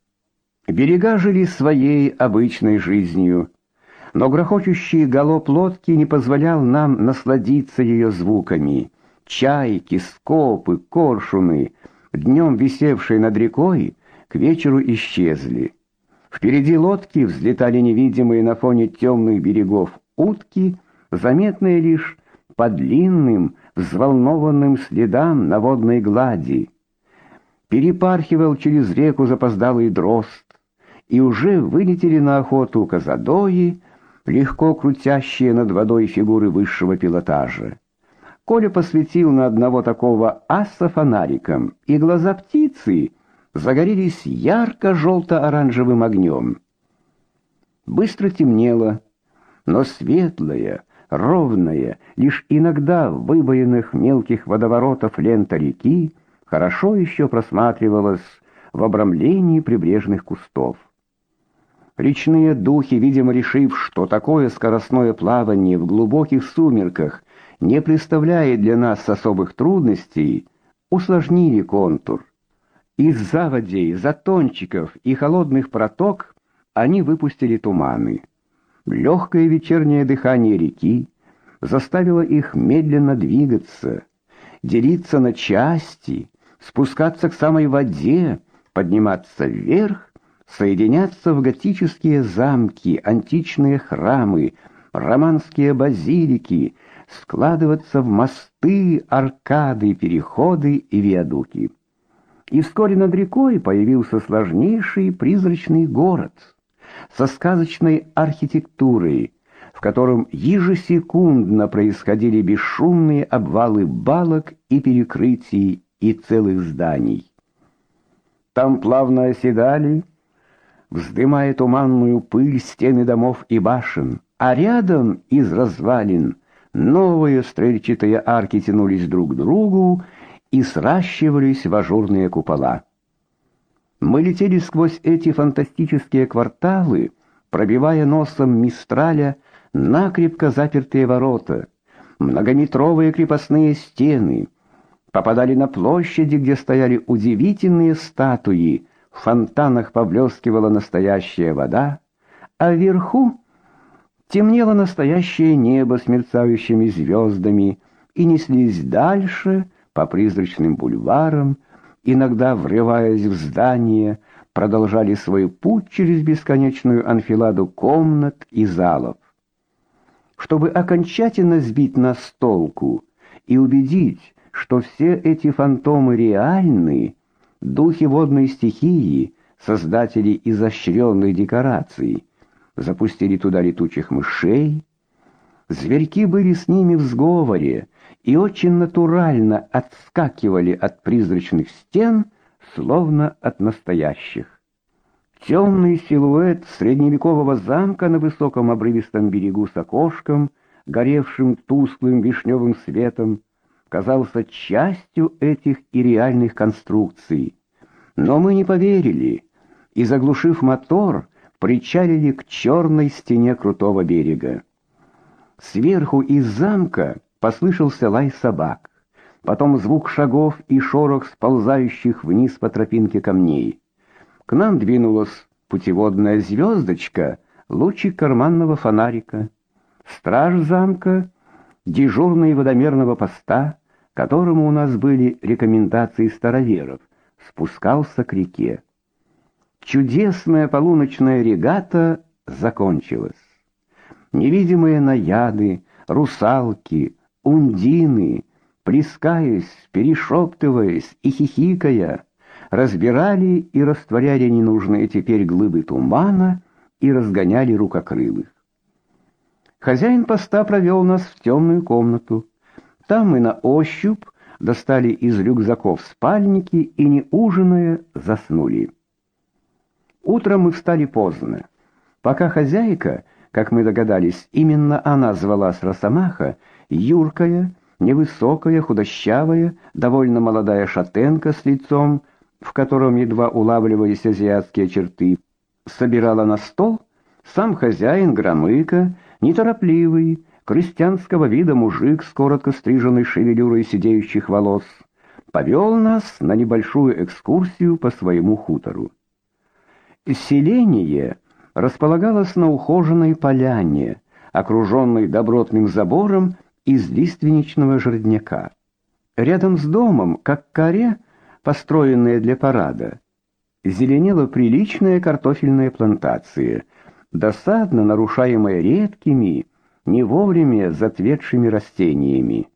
A: Берега жили своей обычной жизнью, но грохочущий галоп лодки не позволял нам насладиться ее звуками. Чайки, скопы, коршуны, днем висевшие над рекой, к вечеру исчезли. Впереди лодки взлетали невидимые на фоне темных берегов утки, заметные лишь по длинным, взволнованным следам на водной глади. Перепархивал через реку запоздалый дрозд, и уже вылетели на охоту казадои, легко крутящие над водой фигуры высшего пилотажа. Коля посветил на одного такого аса фонариком, и глаза птицы загорелись ярко-желто-оранжевым огнем. Быстро темнело, но светлая, ровная, лишь иногда в выбоинах мелких водоворотов лента реки хорошо еще просматривалась в обрамлении прибрежных кустов. Речные духи, видимо, решив, что такое скоростное плавание в глубоких сумерках не представляет для нас особых трудностей, усложнили контур. Из заводей, затончиков и холодных проток они выпустили туманы. Легкое вечернее дыхание реки заставило их медленно двигаться, делиться на части, спускаться к самой воде, подниматься вверх, соединяться в готические замки, античные храмы, романские базилики, складываться в мосты, аркады, переходы и виадуки. И вскоре над рекой появился сложнейший призрачный город — со сказочной архитектурой, в котором ежесекундно происходили бесшумные обвалы балок и перекрытий и целых зданий. Там плавно оседали, вздымая туманную пыль стены домов и башен, а рядом из развалин новые стрельчатые арки тянулись друг к другу и сращивались в ажурные купола. Мы летели сквозь эти фантастические кварталы, пробивая носом Мистраля накрепко запертые ворота, многометровые крепостные стены, попадали на площади, где стояли удивительные статуи, в фонтанах поблескивала настоящая вода, а вверху темнело настоящее небо с мерцающими звездами, и неслись дальше по призрачным бульварам, иногда врываясь в здание, продолжали свой путь через бесконечную анфиладу комнат и залов. Чтобы окончательно сбить нас с толку и убедить, что все эти фантомы реальны, духи водной стихии, создатели изощренных декораций, запустили туда летучих мышей, зверьки были с ними в сговоре, и очень натурально отскакивали от призрачных стен, словно от настоящих. Темный силуэт средневекового замка на высоком обрывистом берегу с окошком, горевшим тусклым вишневым светом, казался частью этих и реальных конструкций. Но мы не поверили и, заглушив мотор, причалили к черной стене крутого берега. Сверху из замка послышался лай собак, потом звук шагов и шорох сползающих вниз по тропинке камней. К нам двинулась путеводная звездочка, лучик карманного фонарика. Страж замка, дежурный водомерного поста, которому у нас были рекомендации староверов, спускался к реке. Чудесная полуночная регата закончилась. Невидимые наяды, русалки, ундины, плескаясь, перешептываясь и хихикая, разбирали и растворяли ненужные теперь глыбы тумана и разгоняли рукокрылых. Хозяин поста провел нас в темную комнату. Там мы на ощупь достали из рюкзаков спальники и, не ужиная, заснули. Утром мы встали поздно. Пока хозяйка, как мы догадались, именно она звалась Росомаха, юркая, невысокая, худощавая, довольно молодая шатенка с лицом, в котором едва улавливались азиатские черты, собирала на стол сам хозяин Громыка, неторопливый, крестьянского вида мужик с коротко стриженной шевелюрой сидеющих волос, повел нас на небольшую экскурсию по своему хутору. Селение располагалось на ухоженной поляне, окруженной добротным забором из лиственничного жердняка. Рядом с домом, как коре, построенная для парада, зеленела приличная картофельная плантация, досадно нарушаемая редкими, не вовремя затветшими растениями.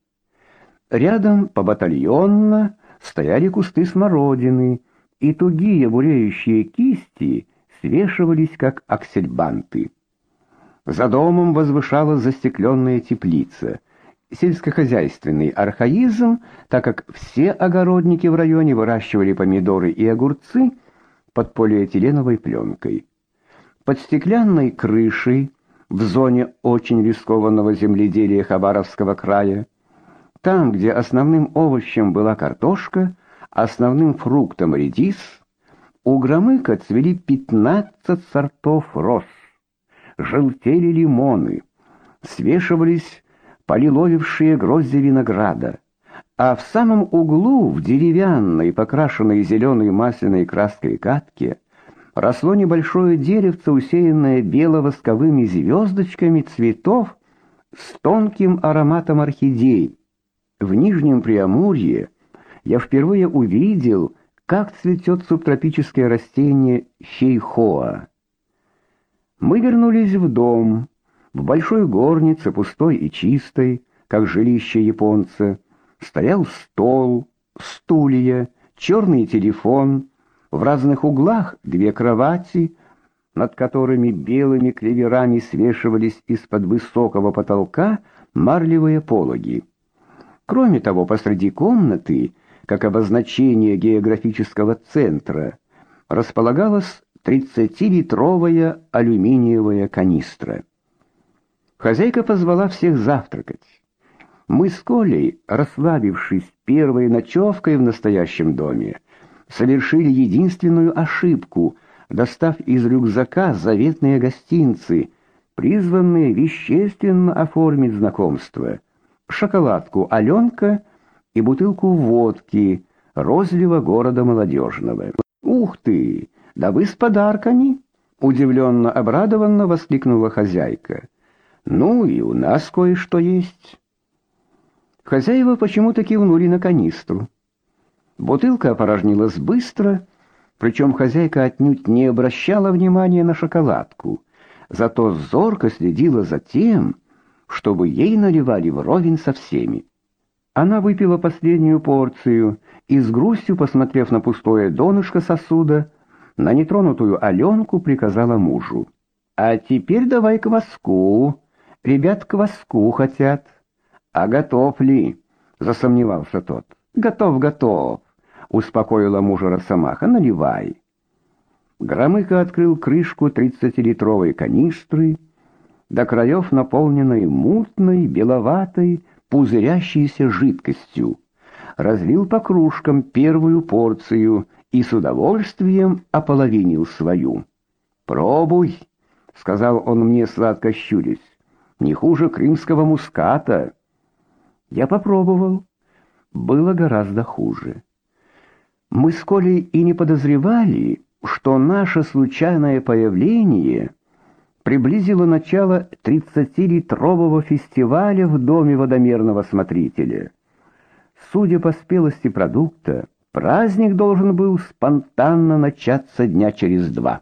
A: Рядом по батальонно стояли кусты смородины, и тугие буреющие кисти свешивались, как аксельбанты. За домом возвышалась застекленная теплица, сельскохозяйственный архаизм, так как все огородники в районе выращивали помидоры и огурцы под полиэтиленовой пленкой. Под стеклянной крышей в зоне очень рискованного земледелия Хабаровского края, там, где основным овощем была картошка, основным фруктом редис, у Громыка цвели 15 сортов роз, желтели лимоны, свешивались полиловившие грозди винограда, а в самом углу, в деревянной, покрашенной зеленой масляной краской катке, росло небольшое деревце, усеянное бело-восковыми звездочками цветов с тонким ароматом орхидей. В Нижнем Преамурье я впервые увидел, как цветет субтропическое растение хейхоа. Мы вернулись в дом, в большой горнице, пустой и чистой, как жилище японца, стоял стол, стулья, черный телефон, в разных углах две кровати, над которыми белыми клеверами свешивались из-под высокого потолка марлевые пологи. Кроме того, посреди комнаты, как обозначение географического центра, располагалась 30-литровая алюминиевая канистра. Хозяйка позвала всех завтракать. Мы с Колей, расслабившись первой ночевкой в настоящем доме, совершили единственную ошибку, достав из рюкзака заветные гостинцы, призванные вещественно оформить знакомство. Шоколадку Аленка и бутылку водки розлива города молодежного. «Ух ты! Да вы с подарками!» Удивленно обрадованно воскликнула хозяйка. «Ну и у нас кое-что есть». Хозяева почему-то кивнули на канистру. Бутылка опорожнилась быстро, причем хозяйка отнюдь не обращала внимания на шоколадку, зато зорко следила за тем, чтобы ей наливали вровень со всеми. Она выпила последнюю порцию и с грустью, посмотрев на пустое донышко сосуда, на нетронутую Аленку приказала мужу. «А теперь давай кваску. Ребят кваску хотят». «А готов ли?» — засомневался тот. «Готов, готов», — успокоила мужа Росомаха. «Наливай». Громыко открыл крышку тридцатилитровой канистры, до краев наполненной мутной, беловатой, пузырящейся жидкостью. Разлил по кружкам первую порцию и с удовольствием ополовинил свою. «Пробуй», — сказал он мне сладко щурясь, — «не хуже крымского муската». Я попробовал было гораздо хуже. Мы с Колей и не подозревали, что наше случайное появление приблизило начало 30-литрового фестиваля в доме водомерного смотрителя. Судя по спелости продукта, праздник должен был спонтанно начаться дня через два.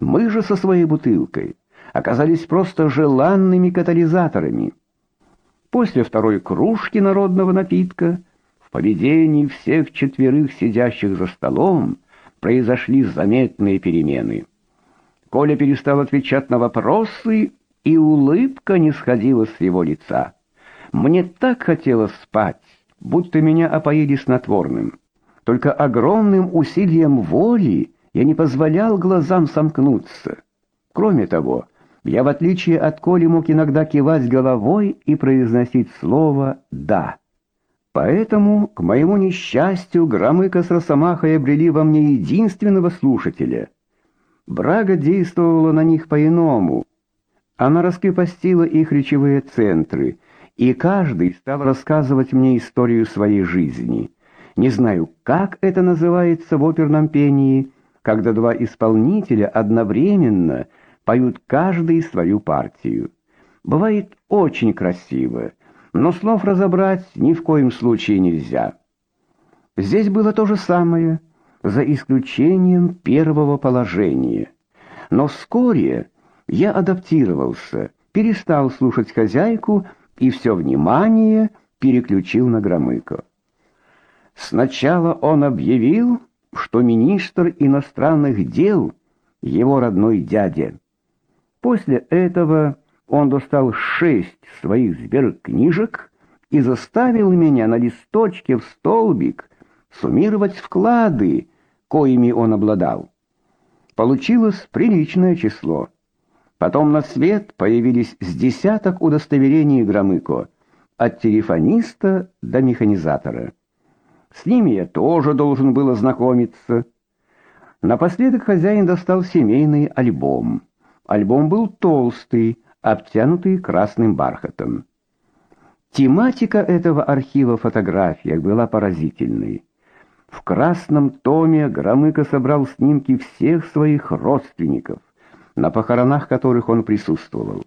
A: Мы же со своей бутылкой оказались просто желанными катализаторами. После второй кружки народного напитка в поведении всех четверых сидящих за столом произошли заметные перемены. Коля перестал отвечать на вопросы, и улыбка не сходила с его лица. Мне так хотелось спать, будто меня опоили снотворным. Только огромным усилием воли я не позволял глазам сомкнуться. Кроме того, я, в отличие от Коли, мог иногда кивать головой и произносить слово «да». Поэтому, к моему несчастью, Громыко с Росомахой обрели во мне единственного слушателя. Брага действовала на них по-иному. Она раскрепостила их речевые центры, и каждый стал рассказывать мне историю своей жизни. Не знаю, как это называется в оперном пении, когда два исполнителя одновременно — поют каждый свою партию. Бывает очень красиво, но слов разобрать ни в коем случае нельзя. Здесь было то же самое, за исключением первого положения. Но вскоре я адаптировался, перестал слушать хозяйку и все внимание переключил на Громыко. Сначала он объявил, что министр иностранных дел его родной дядя. После этого он достал шесть своих сберкнижек и заставил меня на листочке в столбик суммировать вклады, коими он обладал. Получилось приличное число. Потом на свет появились с десяток удостоверений Громыко, от телефониста до механизатора. С ними я тоже должен был ознакомиться. Напоследок хозяин достал семейный альбом. Альбом был толстый, обтянутый красным бархатом. Тематика этого архива фотографий была поразительной. В красном томе Громыко собрал снимки всех своих родственников, на похоронах которых он присутствовал.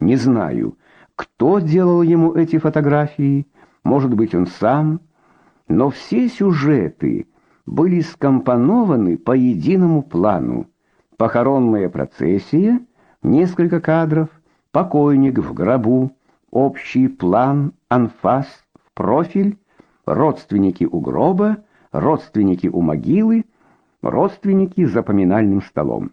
A: Не знаю, кто делал ему эти фотографии, может быть, он сам, но все сюжеты были скомпонованы по единому плану. Похоронная процессия, несколько кадров, покойник в гробу, общий план, анфас в профиль, родственники у гроба, родственники у могилы, родственники за поминальным столом.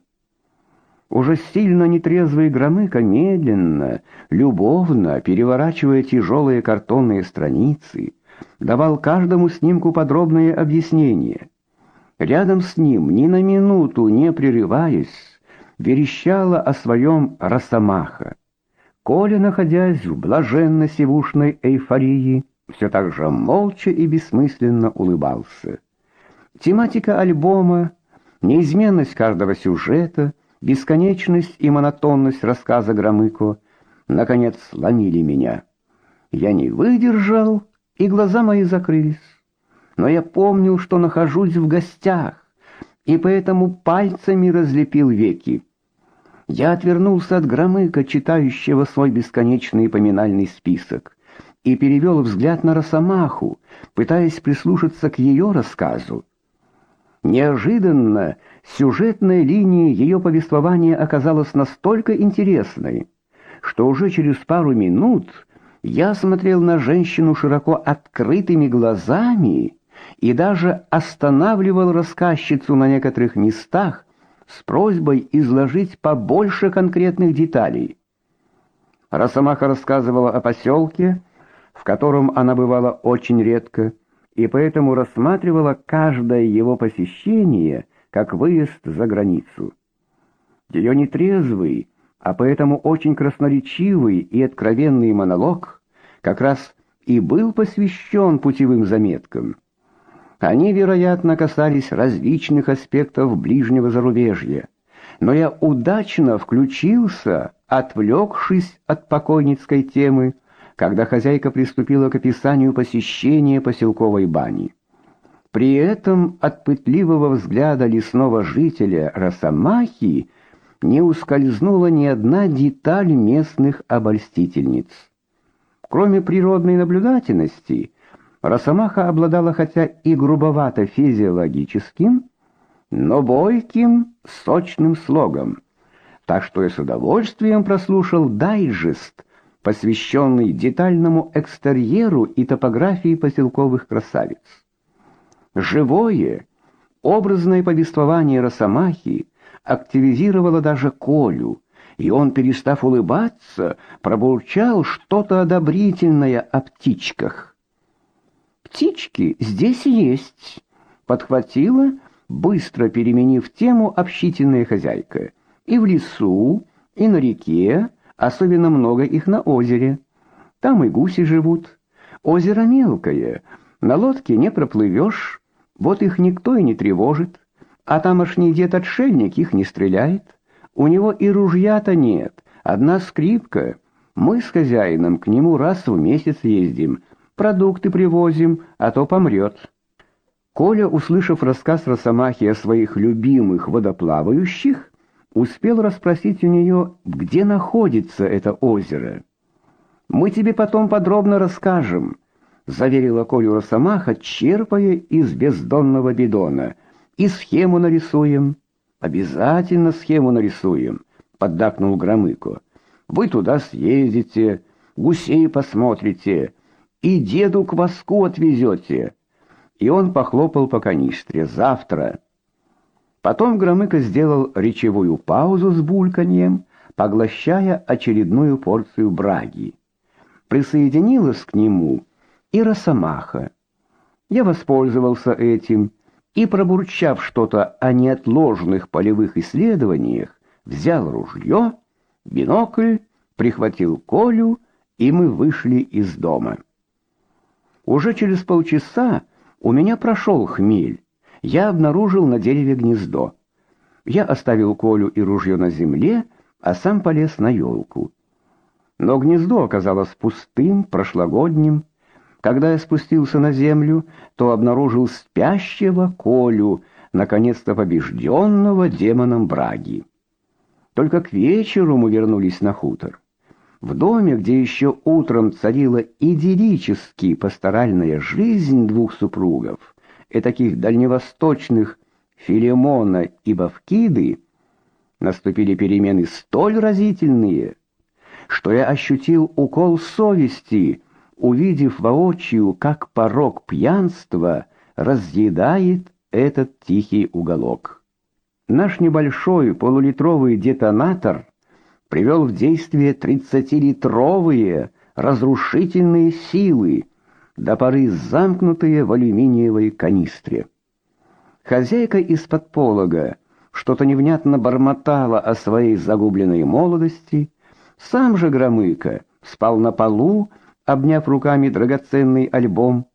A: Уже сильно нетрезвый Громыко медленно, любовно, переворачивая тяжелые картонные страницы, давал каждому снимку подробное объяснение. Рядом с ним, ни на минуту не прерываясь, верещала о своем росомаха. Коля, находясь в блаженно-сивушной эйфории, все так же молча и бессмысленно улыбался. Тематика альбома, неизменность каждого сюжета, бесконечность и монотонность рассказа Громыко наконец сломили меня. Я не выдержал, и глаза мои закрылись. Но я помнил, что нахожусь в гостях, и поэтому пальцами разлепил веки. Я отвернулся от Громыка, читающего свой бесконечный поминальный список и перевел взгляд на Росомаху, пытаясь прислушаться к ее рассказу. Неожиданно сюжетная линия ее повествования оказалась настолько интересной, что уже через пару минут я смотрел на женщину широко открытыми глазами и даже останавливал рассказчицу на некоторых местах с просьбой изложить побольше конкретных деталей. Росомаха рассказывала о поселке, в котором она бывала очень редко, и поэтому рассматривала каждое его посещение как выезд за границу. Ее нетрезвый, а поэтому очень красноречивый и откровенный монолог как раз и был посвящен путевым заметкам. Они, вероятно, касались различных аспектов ближнего зарубежья, но я удачно включился, отвлекшись от покойницкой темы, когда хозяйка приступила к описанию посещения поселковой бани. При этом от пытливого взгляда лесного жителя Росомахи не ускользнула ни одна деталь местных обольстительниц. Кроме природной наблюдательности, Росомаха обладала хотя и грубовато физиологическим, но бойким, сочным слогом. Так что я с удовольствием прослушал дайджест посвященный детальному экстерьеру и топографии поселковых красавиц. Живое, образное повествование Росомахи активизировало даже Колю, и он, перестав улыбаться, пробурчал что-то одобрительное о птичках. «Птички здесь есть», — подхватила, быстро переменив тему общительная хозяйка. «И в лесу, и на реке, Особенно много их на озере. Там и гуси живут. Озеро мелкое, на лодке не проплывешь, вот их никто и не тревожит. А тамошний дед-отшельник их не стреляет. У него и ружья-то нет, одна скрипка. Мы с хозяином к нему раз в месяц ездим, продукты привозим, а то помрет. Коля, услышав рассказ Росомахи о своих любимых водоплавающих, успел расспросить у нее, где находится это озеро. «Мы тебе потом подробно расскажем», — заверила Колю Росомаха, черпая из бездонного бидона. «И схему нарисуем». «Обязательно схему нарисуем», — поддакнул Громыко. Вы туда съездите, гусей посмотрите и деду кваску отвезете. И он похлопал по канистре. Завтра. Потом Громыко сделал речевую паузу с бульканьем, поглощая очередную порцию браги. Присоединилась к нему и Росомаха. Я воспользовался этим и, пробурчав что-то о неотложных полевых исследованиях, взял ружье, бинокль, прихватил Колю, и мы вышли из дома. Уже через полчаса у меня прошел хмель. Я обнаружил на дереве гнездо. Я оставил Колю и ружье на земле, а сам полез на елку. Но гнездо оказалось пустым, прошлогодним. Когда я спустился на землю, то обнаружил спящего Колю, наконец-то побежденного демоном Браги. Только к вечеру мы вернулись на хутор. В доме, где еще утром царила идиллически пасторальная жизнь двух супругов, и таких дальневосточных Филимона и Бавкиды, наступили перемены столь разительные, что я ощутил укол совести, увидев воочию, как порог пьянства разъедает этот тихий уголок. Наш небольшой полулитровый детонатор привел в действие тридцатилитровые разрушительные силы, до поры замкнутые в алюминиевой канистре. Хозяйка из-под полога что-то невнятно бормотала о своей загубленной молодости, сам же Громыко спал на полу, обняв руками драгоценный альбом.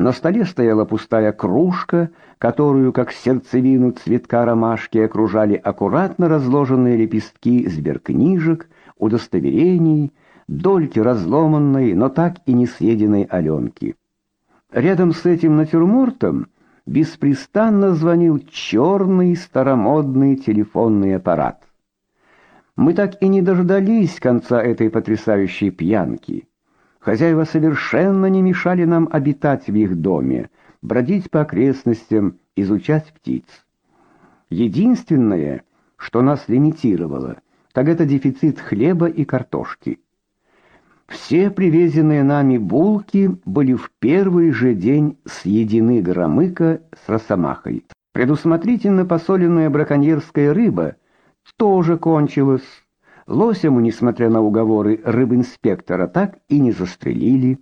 A: На столе стояла пустая кружка, которую, как сердцевину цветка ромашки, окружали аккуратно разложенные лепестки сберкнижек, удостоверений, дольки разломанной, но так и не съеденной Аленки. Рядом с этим натюрмортом беспрестанно звонил черный старомодный телефонный аппарат. Мы так и не дождались конца этой потрясающей пьянки. Хозяева совершенно не мешали нам обитать в их доме, бродить по окрестностям, изучать птиц. Единственное, что нас лимитировало, так это дефицит хлеба и картошки. Все привезенные нами булки были в первый же день съедены громыка с росомахой. Предусмотрительно посоленная браконьерская рыба тоже кончилась. Лося мы, несмотря на уговоры рыбинспектора, так и не застрелили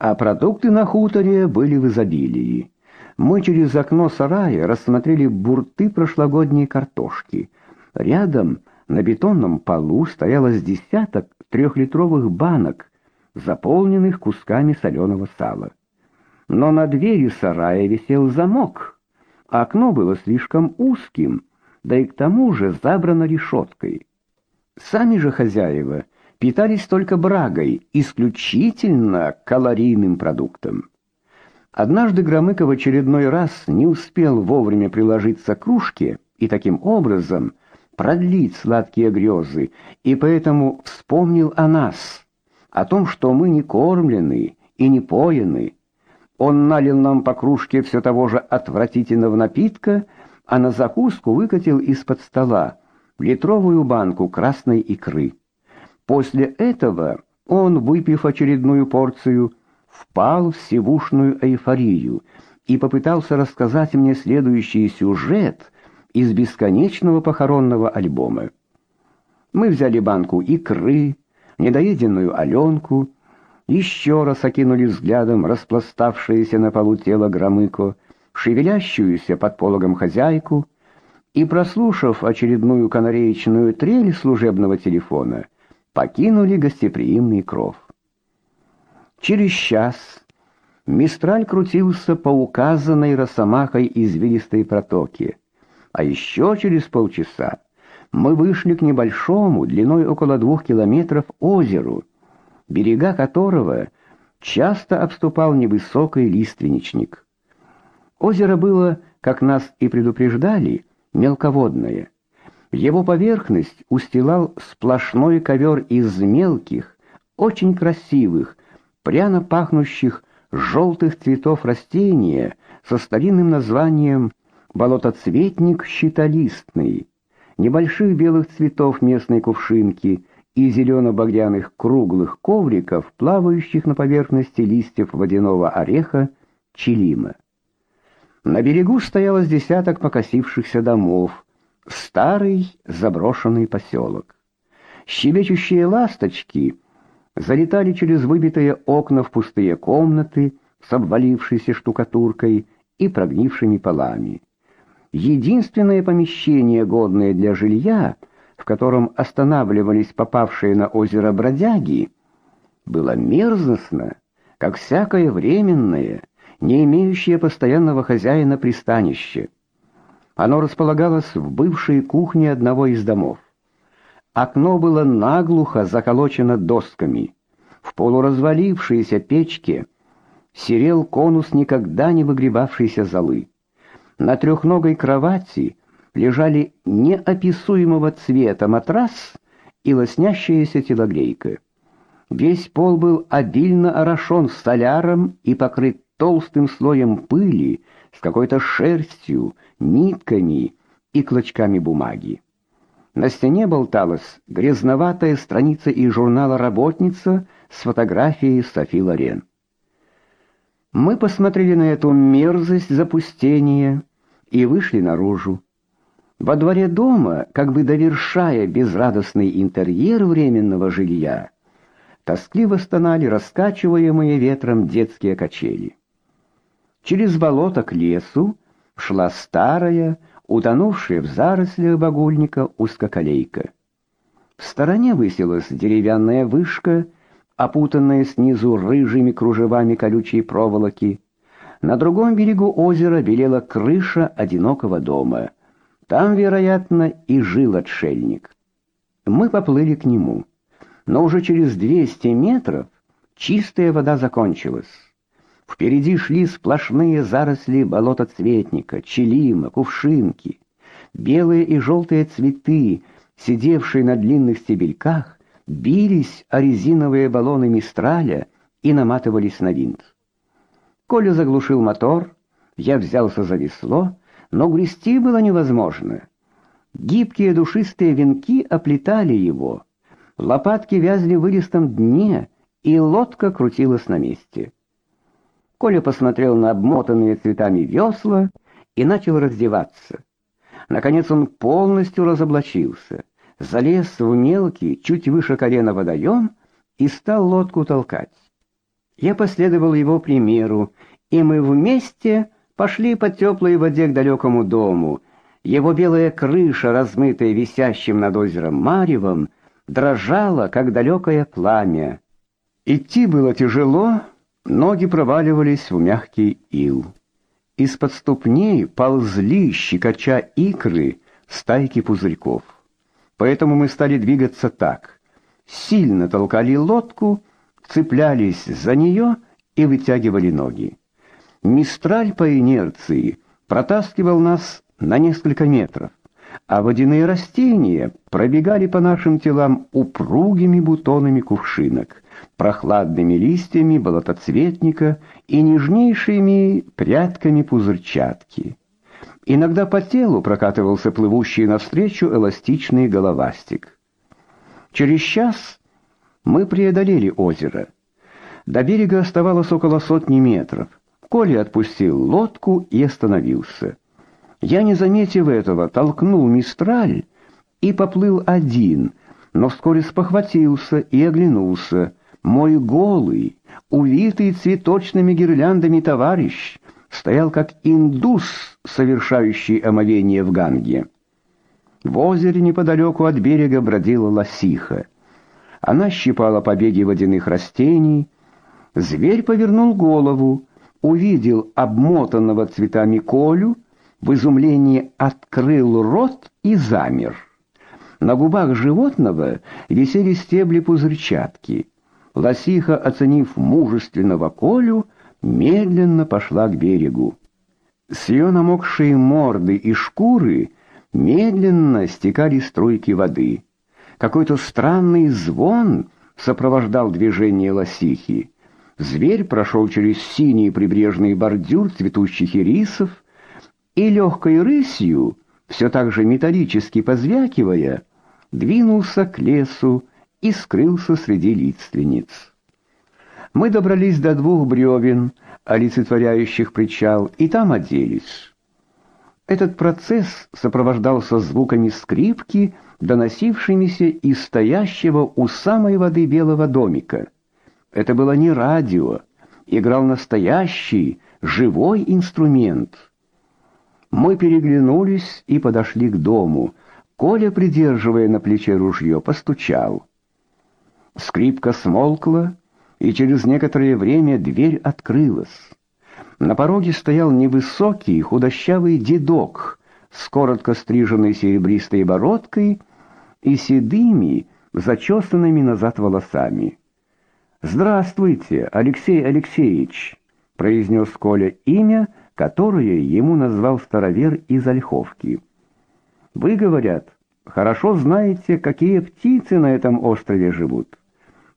A: а продукты на хуторе были в изобилии. Мы через окно сарая рассмотрели бурты прошлогодней картошки. Рядом на бетонном полу стояло с десяток трехлитровых банок, заполненных кусками соленого сала. Но на двери сарая висел замок. Окно было слишком узким, да и к тому же забрано решеткой. Сами же хозяева питались только брагой, исключительно калорийным продуктом. Однажды Громыко в очередной раз не успел вовремя приложиться к кружке и таким образом продлить сладкие грезы, и поэтому вспомнил о нас, о том, что мы не кормлены и не поены. Он налил нам по кружке все того же отвратительного напитка, а на закуску выкатил из-под стола литровую банку красной икры. После этого он, выпив очередную порцию, впал в сивушную эйфорию и попытался рассказать мне следующий сюжет из бесконечного похоронного альбома. Мы взяли банку икры, недоеденную Аленку, еще раз окинули взглядом распластавшееся на полу тело Громыко, шевелящуюся под пологом хозяйку, и, прослушав очередную канареечную трель служебного телефона, покинули гостеприимный кров. Через час Мистраль крутился по указанной росомахой извилистой протоке, а еще через полчаса мы вышли к небольшому, длиной около двух километров, озеру, берега которого часто обступал невысокий лиственничник. Озеро было, как нас и предупреждали, мелководное. Его поверхность устилал сплошной ковер из мелких, очень красивых, пряно пахнущих желтых цветов растения со старинным названием болотоцветник щитолистный, небольших белых цветов местной кувшинки и зелено-багряных круглых ковриков, плавающих на поверхности листьев водяного ореха чилима. На берегу стояло с десяток покосившихся домов, старый заброшенный поселок. Щебечущие ласточки залетали через выбитые окна в пустые комнаты с обвалившейся штукатуркой и прогнившими полами. Единственное помещение, годное для жилья, в котором останавливались попавшие на озеро бродяги, было мерзостно, как всякое временное, не имеющее постоянного хозяина пристанище. Оно располагалось в бывшей кухне одного из домов. Окно было наглухо заколочено досками. В полуразвалившейся печке серел конус никогда не выгребавшейся золы. На трехногой кровати лежали неописуемого цвета матрас и лоснящаяся телогрейка. Весь пол был обильно орошен соляром и покрыт толстым слоем пыли с какой-то шерстью, нитками и клочками бумаги. На стене болталась грязноватая страница из журнала «Работница» с фотографией Софи Лорен. Мы посмотрели на эту мерзость запустения и вышли наружу. Во дворе дома, как бы довершая безрадостный интерьер временного жилья, тоскливо стонали раскачиваемые ветром детские качели. Через болото к лесу шла старая, утонувшая в зарослях багульника узкоколейка. В стороне высилась деревянная вышка, опутанная снизу рыжими кружевами колючей проволоки. На другом берегу озера белела крыша одинокого дома. Там, вероятно, и жил отшельник. Мы поплыли к нему, но уже через двести метров чистая вода закончилась. Впереди шли сплошные заросли болотоцветника, челима, кувшинки. Белые и желтые цветы, сидевшие на длинных стебельках, бились о резиновые баллоны мистраля и наматывались на винт. Коля заглушил мотор, я взялся за весло, но грести было невозможно. Гибкие душистые венки оплетали его, лопатки вязли в илистом дне, и лодка крутилась на месте. Коля посмотрел на обмотанные цветами весла и начал раздеваться. Наконец он полностью разоблачился, залез в мелкий, чуть выше колена водоем и стал лодку толкать. Я последовал его примеру, и мы вместе пошли по теплой воде к далекому дому. Его белая крыша, размытая висящим над озером маревом, дрожала, как далекое пламя. Идти было тяжело, Ноги проваливались в мягкий ил. Из-под ступней ползли, щекоча икры, стайки пузырьков. Поэтому мы стали двигаться так. Сильно толкали лодку, цеплялись за нее и вытягивали ноги. Мистраль по инерции протаскивал нас на несколько метров, а водяные растения пробегали по нашим телам упругими бутонами кувшинок — прохладными листьями болотоцветника и нежнейшими прядками пузырчатки. Иногда по телу прокатывался плывущий навстречу эластичный головастик. Через час мы преодолели озеро. До берега оставалось около сотни метров. Коля отпустил лодку и остановился. Я, не заметив этого, толкнул мистраль и поплыл один, но вскоре спохватился и оглянулся. Мой голый, увитый цветочными гирляндами товарищ стоял как индус, совершающий омовение в Ганге. В озере неподалеку от берега бродила лосиха. Она щипала побеги водяных растений. Зверь повернул голову, увидел обмотанного цветами Колю, в изумлении открыл рот и замер. На губах животного висели стебли пузырчатки. Лосиха, оценив мужественного Колю, медленно пошла к берегу. С ее намокшей морды и шкуры медленно стекали струйки воды. Какой-то странный звон сопровождал движение лосихи. Зверь прошел через синий прибрежный бордюр цветущих ирисов и легкой рысью, все так же металлически позвякивая, двинулся к лесу и скрылся среди лиственниц. Мы добрались до двух бревен, олицетворяющих причал, и там оделись. Этот процесс сопровождался звуками скрипки, доносившимися из стоящего у самой воды белого домика. Это было не радио, играл настоящий, живой инструмент. Мы переглянулись и подошли к дому. Коля, придерживая на плече ружье, постучал. Скрипка смолкла, и через некоторое время дверь открылась. На пороге стоял невысокий, худощавый дедок с коротко стриженной серебристой бородкой и седыми, зачесанными назад волосами. «Здравствуйте, Алексей Алексеевич!» — произнес Коля имя, которое ему назвал старовер из Ольховки. «Вы, говорят, хорошо знаете, какие птицы на этом острове живут.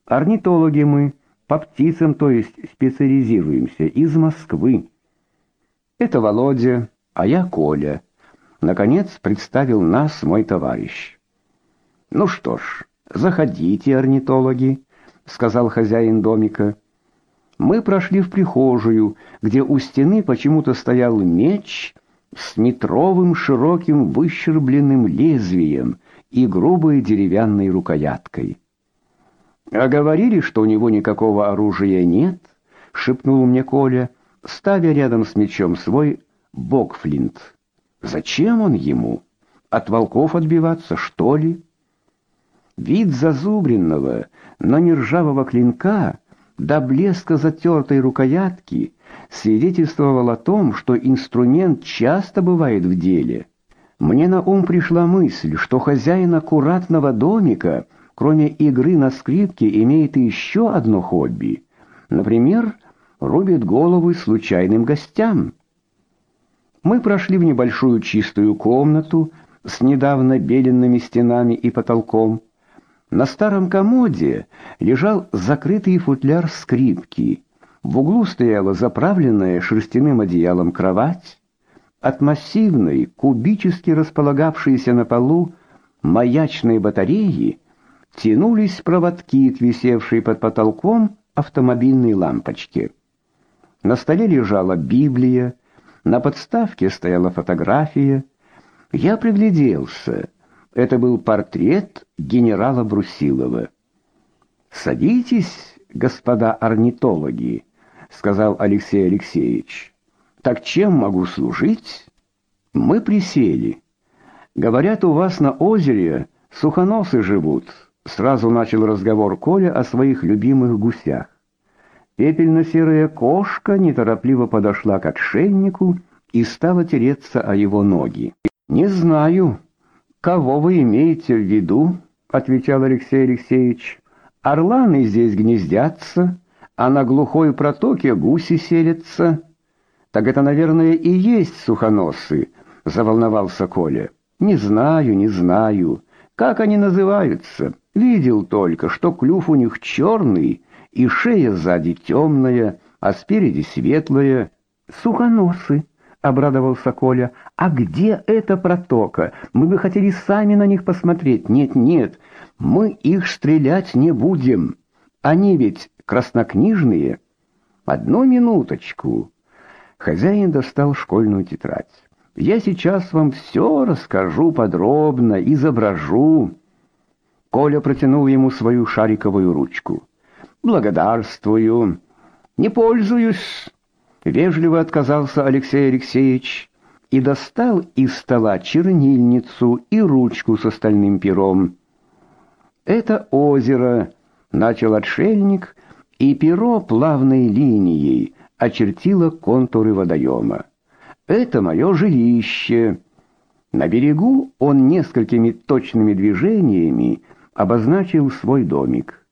A: Орнитологи мы, по птицам, то есть специализируемся, из Москвы. Это Володя, а я Коля. Наконец представил нас мой товарищ. Ну что ж, заходите, орнитологи, сказал хозяин домика. Мы прошли в прихожую, где у стены почему-то стоял меч с метровым широким выщербленным лезвием и грубой деревянной рукояткой. А говорили, что у него никакого оружия нет, шепнул мне Коля, ставя рядом с мечом свой бокфлинт. Зачем он ему? От волков отбиваться, что ли? Вид зазубренного, но не ржавого клинка до блеска затертой рукоятки свидетельствовал о том, что инструмент часто бывает в деле. Мне на ум пришла мысль, что хозяин аккуратного домика — кроме игры на скрипке, имеет еще одно хобби. Например, рубит головы случайным гостям. Мы прошли в небольшую чистую комнату с недавно беленными стенами и потолком. На старом комоде лежал закрытый футляр скрипки. В углу стояла заправленная шерстяным одеялом кровать. От массивной, кубически располагавшейся на полу маячной батареи тянулись проводки к висевшей под потолком автомобильной лампочке. На столе лежала Библия, на подставке стояла фотография. Я пригляделся. Это был портрет генерала Брусилова. «Садитесь, господа орнитологи», — сказал Алексей Алексеевич. «Так чем могу служить?» Мы присели. «Говорят, у вас на озере сухоносы живут». Сразу начал разговор Коля о своих любимых гусях. Пепельно-серая кошка неторопливо подошла к отшельнику и стала тереться о его ноги. «Не знаю, кого вы имеете в виду?» — отвечал Алексей Алексеевич. «Орланы здесь гнездятся, а на глухой протоке гуси селятся». «Так это, наверное, и есть сухоносы», — заволновался Коля. «Не знаю, не знаю. Как они называются?» Видел только, что клюв у них черный, и шея сзади темная, а спереди светлая. Сухоносы, обрадовался Коля. А где эта протока? Мы бы хотели сами на них посмотреть. Нет, нет, мы их стрелять не будем. Они ведь краснокнижные. Одну минуточку. Хозяин достал школьную тетрадь. Я сейчас вам все расскажу подробно, изображу. Коля протянул ему свою шариковую ручку. «Благодарствую. Не пользуюсь». Вежливо отказался Алексей Алексеевич и достал из стола чернильницу и ручку с остальным пером. «Это озеро», — начал отшельник, и перо плавной линией очертило контуры водоема. «Это мое жилище». На берегу он несколькими точными движениями обозначил свой домик.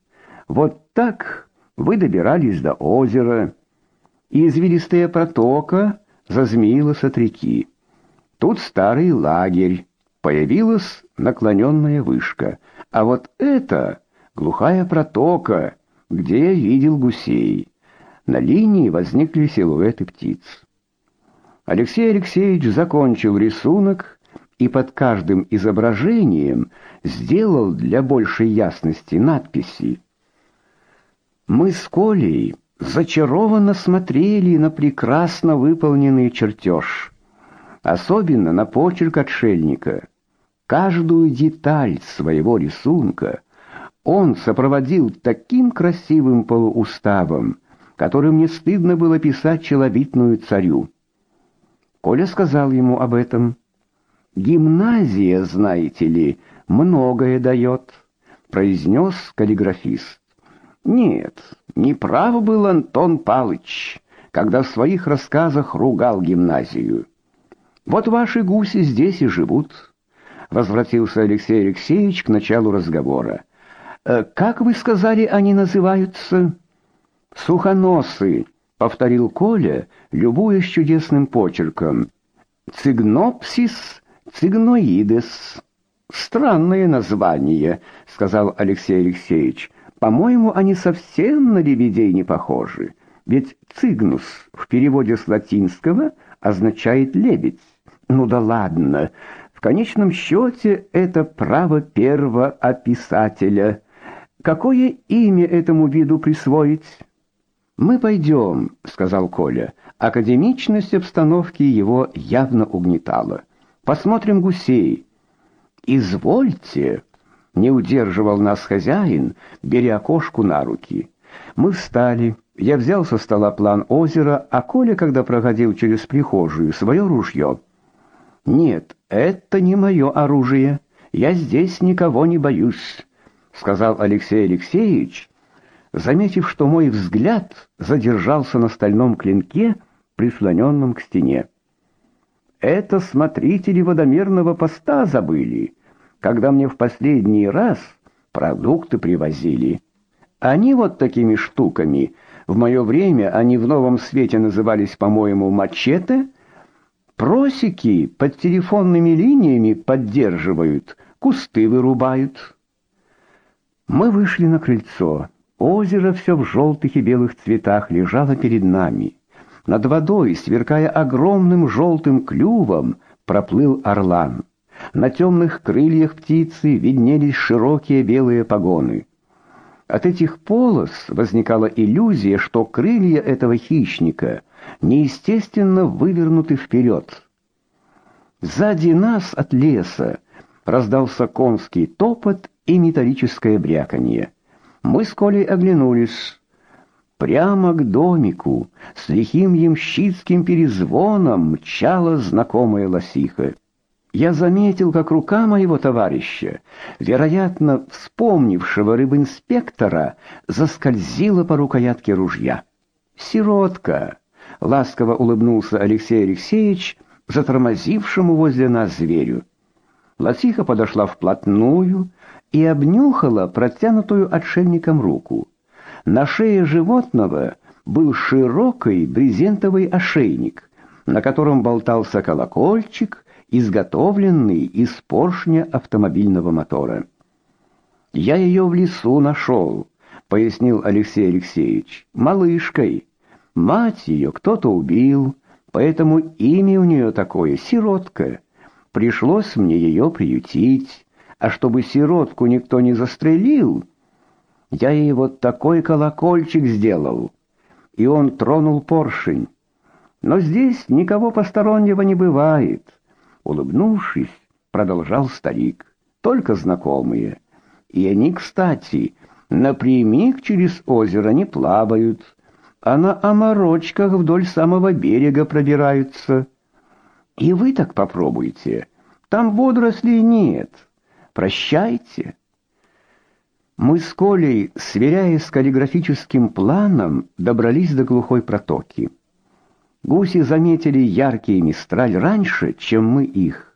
A: Вот так вы добирались до озера, и извилистая протока зазмеилась от реки. Тут старый лагерь, появилась наклоненная вышка, а вот это глухая протока, где я видел гусей. На линии возникли силуэты птиц. Алексей Алексеевич закончил рисунок и под каждым изображением сделал для большей ясности надписи. Мы с Колей зачарованно смотрели на прекрасно выполненный чертеж, особенно на почерк отшельника. Каждую деталь своего рисунка он сопроводил таким красивым полууставом, которым не стыдно было писать челобитную царю. Коля сказал ему об этом. «Гимназия, знаете ли, многое дает», — произнес каллиграфист. Нет, не прав был Антон Палыч, когда в своих рассказах ругал гимназию. Вот ваши гуси здесь и живут. Возвратился Алексей Алексеевич к началу разговора. «Э, как вы сказали, они называются? Сухоносы, повторил Коля, любуясь чудесным почерком. Цигнопсис цигноидес. Странное название, сказал Алексей Алексеевич. По-моему, они совсем на лебедей не похожи. Ведь цигнус в переводе с латинского означает лебедь. Ну да ладно. В конечном счете это право первоописателя. Какое имя этому виду присвоить? Мы пойдем, сказал Коля. Академичность обстановки его явно угнетала. Посмотрим гусей. Извольте, не удерживал нас хозяин, беря кошку на руки. Мы встали. Я взял со стола план озера, а Коля, когда проходил через прихожую, свое ружье. Нет, это не мое оружие. Я здесь никого не боюсь, сказал Алексей Алексеевич, заметив, что мой взгляд задержался на стальном клинке, прислоненном к стене. Это смотрители водомерного поста забыли когда мне в последний раз продукты привозили. Они вот такими штуками, в мое время они в новом свете назывались, по-моему, мачете, просеки под телефонными линиями поддерживают, кусты вырубают. Мы вышли на крыльцо. Озеро все в желтых и белых цветах лежало перед нами. Над водой, сверкая огромным желтым клювом, проплыл орлан. На темных крыльях птицы виднелись широкие белые погоны. От этих полос возникала иллюзия, что крылья этого хищника неестественно вывернуты вперед. Сзади нас от леса раздался конский топот и металлическое бряканье. Мы с Колей оглянулись. Прямо к домику с лихим ямщицким перезвоном мчала знакомая лосиха. Я заметил, как рука моего товарища, вероятно, вспомнившего рыбинспектора, заскользила по рукоятке ружья. «Сиротка!» — ласково улыбнулся Алексей Алексеевич, затормозившему возле нас зверю. Лосиха подошла вплотную и обнюхала протянутую отшельником руку. На шее животного был широкий брезентовый ошейник, на котором болтался колокольчик изготовленный из поршня автомобильного мотора. «Я ее в лесу нашел», — пояснил Алексей Алексеевич, — «малышкой. Мать ее кто-то убил, поэтому имя у нее такое — сиротка. Пришлось мне ее приютить, а чтобы сиротку никто не застрелил, я ей вот такой колокольчик сделал». И он тронул поршень. Но здесь никого постороннего не бывает. Улыбнувшись, продолжал старик. Только знакомые. И они, кстати, напрямик через озеро не плавают, а на оморочках вдоль самого берега пробираются. И вы так попробуйте. Там водорослей нет. Прощайте. Мы с Колей, сверяясь с каллиграфическим планом, добрались до глухой протоки. Гуси заметили яркий мистраль раньше, чем мы их.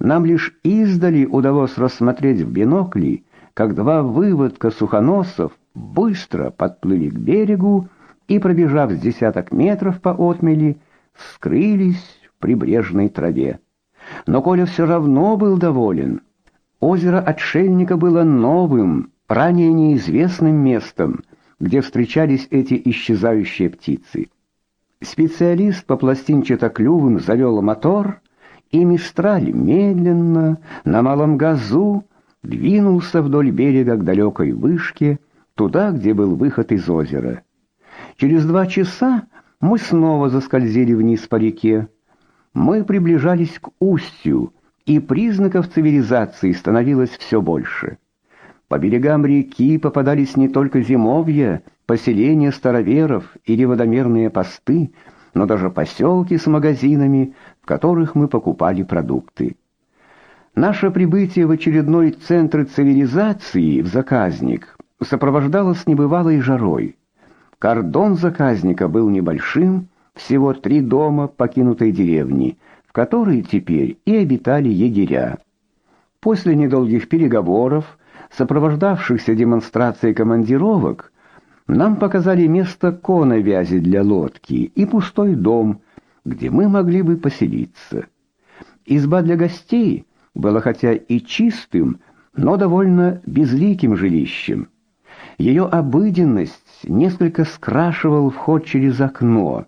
A: Нам лишь издали удалось рассмотреть в бинокли, как два выводка сухоносов быстро подплыли к берегу и, пробежав с десяток метров по отмели, скрылись в прибрежной траве. Но Коля все равно был доволен. Озеро Отшельника было новым, ранее неизвестным местом, где встречались эти исчезающие птицы. Специалист по пластинчатоклювым завел мотор, и Мистраль медленно, на малом газу, двинулся вдоль берега к далекой вышке, туда, где был выход из озера. Через два часа мы снова заскользили вниз по реке. Мы приближались к устью, и признаков цивилизации становилось все больше. По берегам реки попадались не только зимовья, поселения староверов или водомерные посты, но даже поселки с магазинами, в которых мы покупали продукты. Наше прибытие в очередной центр цивилизации в заказник сопровождалось небывалой жарой. Кордон заказника был небольшим, всего три дома покинутой деревни, в которой теперь и обитали егеря. После недолгих переговоров, сопровождавшихся демонстрацией командировок, нам показали место коновязи для лодки и пустой дом, где мы могли бы поселиться. Изба для гостей была хотя и чистым, но довольно безликим жилищем. Ее обыденность несколько скрашивал вход через окно.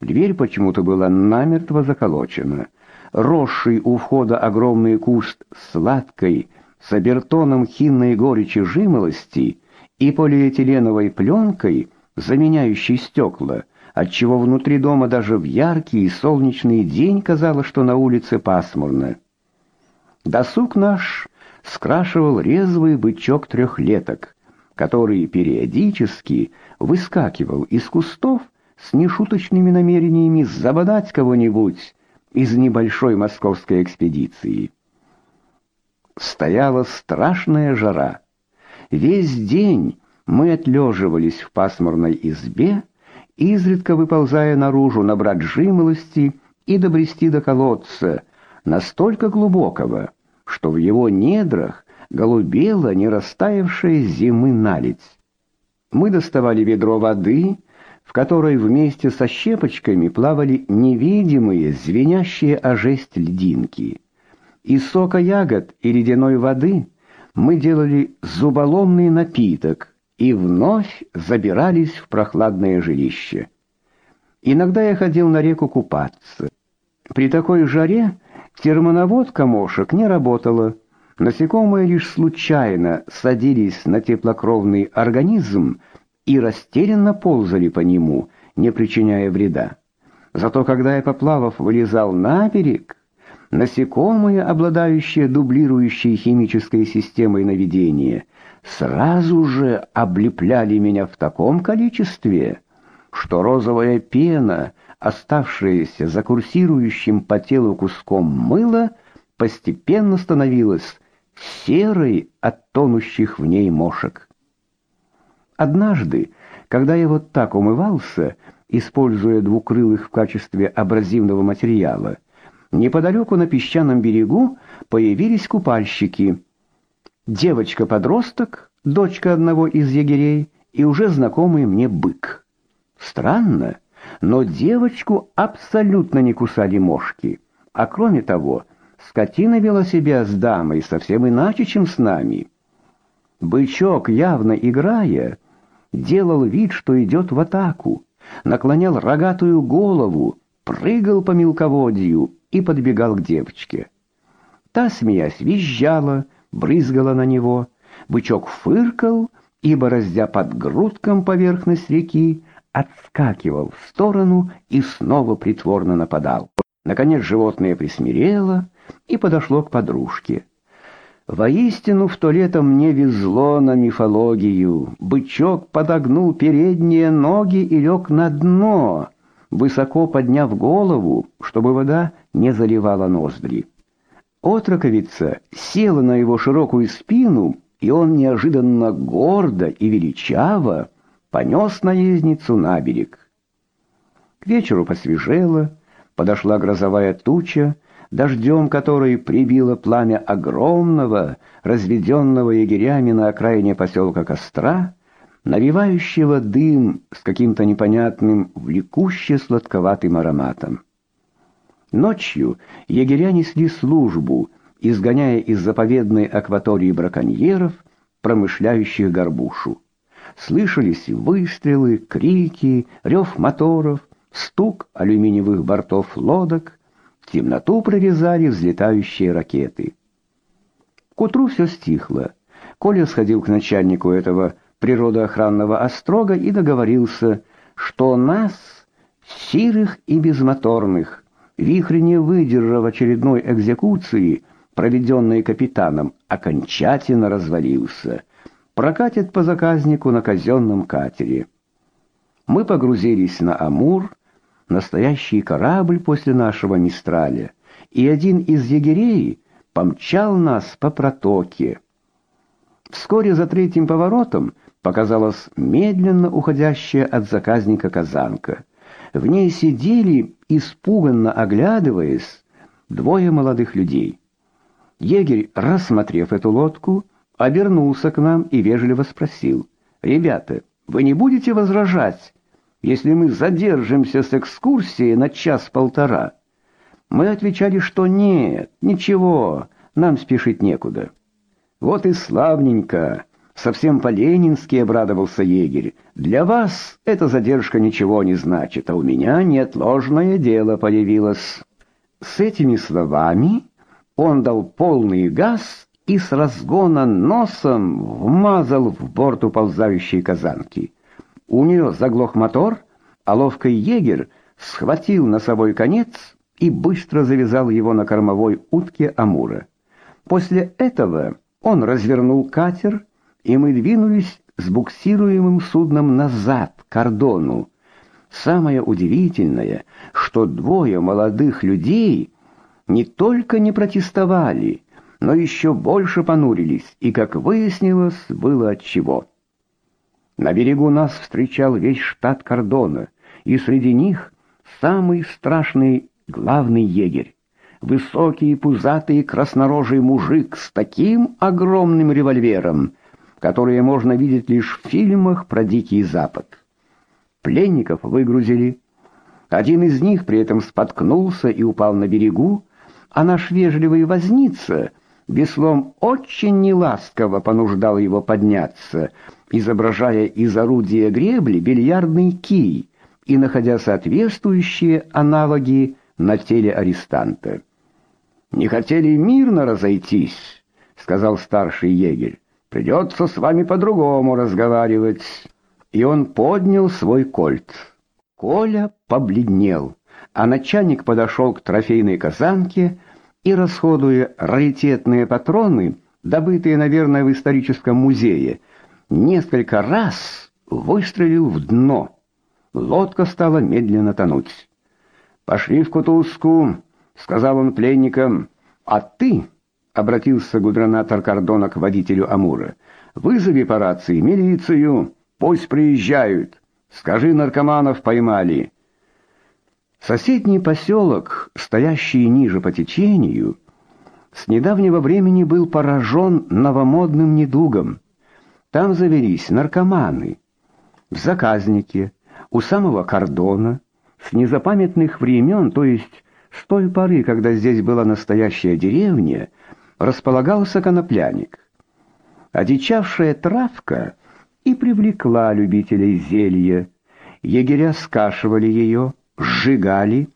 A: Дверь почему-то была намертво заколочена. Росший у входа огромный куст сладкой, с обертоном хинной горечи жимолости и полиэтиленовой пленкой, заменяющей стекла, отчего внутри дома даже в яркий и солнечный день казалось, что на улице пасмурно. Досуг наш скрашивал резвый бычок трехлеток, который периодически выскакивал из кустов с нешуточными намерениями забодать кого-нибудь из небольшой московской экспедиции. Стояла страшная жара. Весь день мы отлеживались в пасмурной избе, изредка выползая наружу набрать жимолости и добрести до колодца, настолько глубокого, что в его недрах голубела не растаявшая зимы наледь. Мы доставали ведро воды, в которой вместе со щепочками плавали невидимые, звенящие о жесть льдинки. Из сока ягод и ледяной воды мы делали зуболомный напиток и вновь забирались в прохладное жилище. Иногда я ходил на реку купаться. При такой жаре термонаводка мошек не работала, Насекомые лишь случайно садились на теплокровный организм и растерянно ползали по нему, не причиняя вреда. Зато когда я, поплавав, вылезал на берег, насекомые, обладающие дублирующей химической системой наведения, сразу же облепляли меня в таком количестве, что розовая пена, оставшаяся за курсирующим по телу куском мыла, постепенно становилась серой от тонущих в ней мошек. Однажды, когда я вот так умывался, используя двукрылых в качестве абразивного материала, неподалеку на песчаном берегу появились купальщики. Девочка-подросток, дочка одного из егерей, и уже знакомый мне бык. Странно, но девочку абсолютно не кусали мошки, а кроме того, Скотина вела себя с дамой совсем иначе, чем с нами. Бычок, явно играя, делал вид, что идет в атаку, наклонял рогатую голову, прыгал по мелководью и подбегал к девочке. Та, смеясь, визжала, брызгала на него. Бычок фыркал и, бороздя под грудком поверхность реки, отскакивал в сторону и снова притворно нападал. Наконец животное присмирело, и подошло к подружке. Воистину, в то лето мне везло на мифологию. Бычок подогнул передние ноги и лег на дно, высоко подняв голову, чтобы вода не заливала ноздри. Отроковица села на его широкую спину, и он неожиданно гордо и величаво понес наездницу на берег. К вечеру посвежело, подошла грозовая туча, дождем который прибило пламя огромного, разведенного егерями на окраине поселка костра, навевающего дым с каким-то непонятным, влекуще сладковатым ароматом. Ночью егеря несли службу, изгоняя из заповедной акватории браконьеров, промышляющих горбушу. Слышались выстрелы, крики, рев моторов, стук алюминиевых бортов лодок, темноту прорезали взлетающие ракеты. К утру все стихло. Коля сходил к начальнику этого природоохранного острога и договорился, что нас, сирых и безмоторных, вихрь не выдержав очередной экзекуции, проведенной капитаном, окончательно развалился. Прокатит по заказнику на казенном катере. Мы погрузились на Амур, настоящий корабль после нашего Мистраля, и один из егерей помчал нас по протоке. Вскоре за третьим поворотом показалась медленно уходящая от заказника казанка. В ней сидели, испуганно оглядываясь, двое молодых людей. Егерь, рассмотрев эту лодку, обернулся к нам и вежливо спросил: "Ребята, вы не будете возражать, если мы задержимся с экскурсией на час-полтора?" Мы отвечали, что нет, ничего, нам спешить некуда. Вот и славненько, совсем по-ленински обрадовался егерь. Для вас эта задержка ничего не значит, а у меня неотложное дело появилось. С этими словами он дал полный газ и с разгона носом вмазал в борт уползающей казанки. У нее заглох мотор, а ловкий егерь схватил носовой конец и быстро завязал его на кормовой утке Амура. После этого он развернул катер, и мы двинулись с буксируемым судном назад к кордону. Самое удивительное, что двое молодых людей не только не протестовали, но еще больше понурились, и, как выяснилось, было от чего. На берегу нас встречал весь штат кордона, и среди них самый страшный главный егерь. Высокий, пузатый, краснорожий мужик с таким огромным револьвером, которые можно видеть лишь в фильмах про Дикий Запад. Пленников выгрузили. Один из них при этом споткнулся и упал на берегу, а наш вежливый возница веслом очень неласково понуждал его подняться, изображая из орудия гребли бильярдный кий и находя соответствующие аналоги на теле арестанта. «Не хотели мирно разойтись», — сказал старший егерь. «Придется с вами по-другому разговаривать». И он поднял свой кольт. Коля побледнел, а начальник подошел к трофейной казанке и, расходуя раритетные патроны, добытые, наверное, в историческом музее, несколько раз выстрелил в дно. Лодка стала медленно тонуть. «Пошли в Кутузку», — сказал он пленникам. «А ты», — обратился губернатор Кордона к водителю Амура, — «вызови по рации милицию, пусть приезжают. Скажи, наркоманов поймали». Соседний поселок, стоящий ниже по течению, с недавнего времени был поражен новомодным недугом. Там завелись наркоманы. В заказнике, у самого кордона, с незапамятных времен, то есть с той поры, когда здесь была настоящая деревня, располагался конопляник. Одичавшая травка и привлекла любителей зелья. Егеря скашивали ее, сжигали.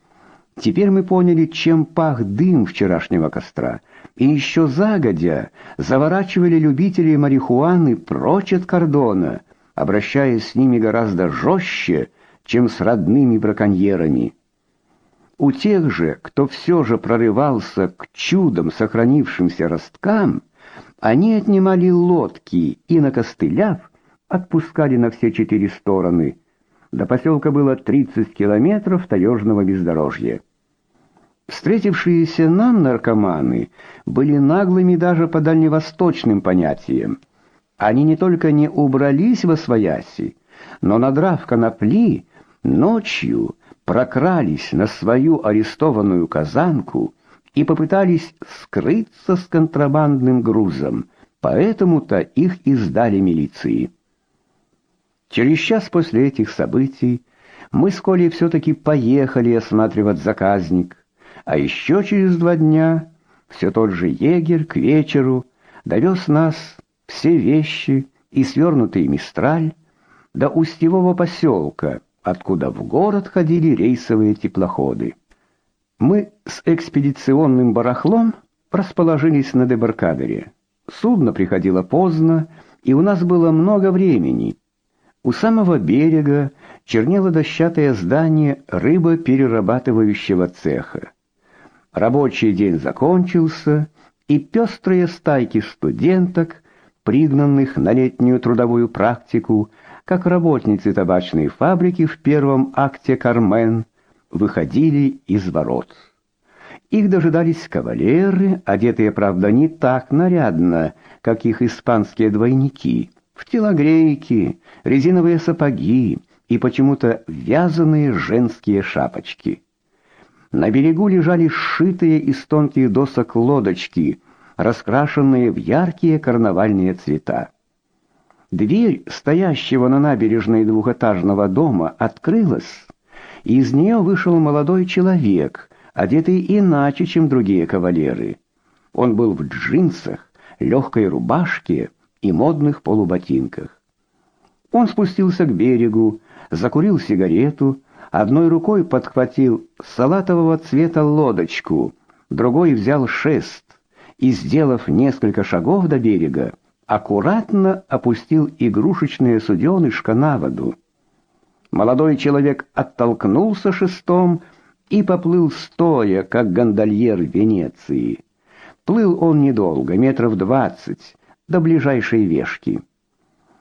A: Теперь мы поняли, чем пах дым вчерашнего костра. И еще загодя заворачивали любителей марихуаны прочь от кордона, обращаясь с ними гораздо жестче, чем с родными браконьерами. У тех же, кто все же прорывался к чудом сохранившимся росткам, они отнимали лодки и на костылях отпускали на все четыре стороны. До поселка было 30 километров таежного бездорожья. Встретившиеся нам наркоманы были наглыми даже по дальневосточным понятиям. Они не только не убрались во свояси, но, надрав конопли, ночью прокрались на свою арестованную казанку и попытались скрыться с контрабандным грузом, поэтому-то их и сдали милиции. Через час после этих событий мы с Колей все-таки поехали осматривать заказник, а еще через два дня все тот же егерь к вечеру довез нас все вещи и свернутый мистраль до устьевого поселка, откуда в город ходили рейсовые теплоходы. Мы с экспедиционным барахлом расположились на дебаркадере. Судно приходило поздно, и у нас было много времени. У самого берега чернело дощатое здание рыбоперерабатывающего цеха. Рабочий день закончился, и пестрые стайки студенток, пригнанных на летнюю трудовую практику, как работницы табачной фабрики в первом акте «Кармен», выходили из ворот. Их дожидались кавалеры, одетые, правда, не так нарядно, как их испанские двойники, в телогрейки, резиновые сапоги и почему-то вязаные женские шапочки. На берегу лежали сшитые из тонких досок лодочки, раскрашенные в яркие карнавальные цвета. Дверь стоящего на набережной двухэтажного дома открылась, и из нее вышел молодой человек, одетый иначе, чем другие кавалеры. Он был в джинсах, легкой рубашке и модных полуботинках. Он спустился к берегу, закурил сигарету, одной рукой подхватил салатового цвета лодочку, другой взял шест и, сделав несколько шагов до берега, аккуратно опустил игрушечное суденышко на воду. Молодой человек оттолкнулся шестом и поплыл стоя, как гондольер Венеции. Плыл он недолго, метров двадцать, до ближайшей вешки.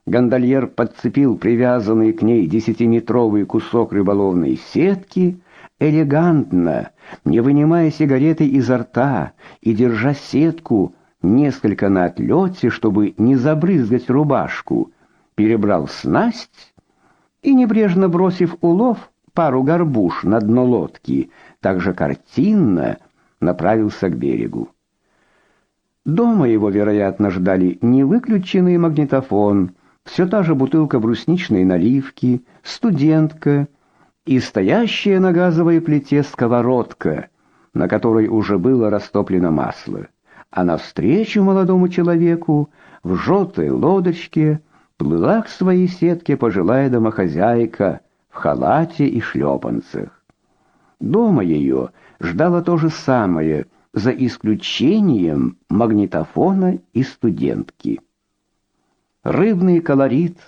A: Гондольер подцепил привязанный к ней десятиметровый кусок рыболовной сетки, элегантно, не вынимая сигареты изо рта и держа сетку несколько на отлете, чтобы не забрызгать рубашку, перебрал снасть и, небрежно бросив улов, пару горбуш на дно лодки, также картинно направился к берегу. Дома его, вероятно, ждали невыключенный магнитофон, все та же бутылка брусничной наливки, студентка и стоящая на газовой плите сковородка, на которой уже было растоплено масло. А навстречу молодому человеку в желтой лодочке плыла к своей сетке пожилая домохозяйка в халате и шлепанцах. Дома ее ждало то же самое, за исключением магнитофона и студентки. Рыбный колорит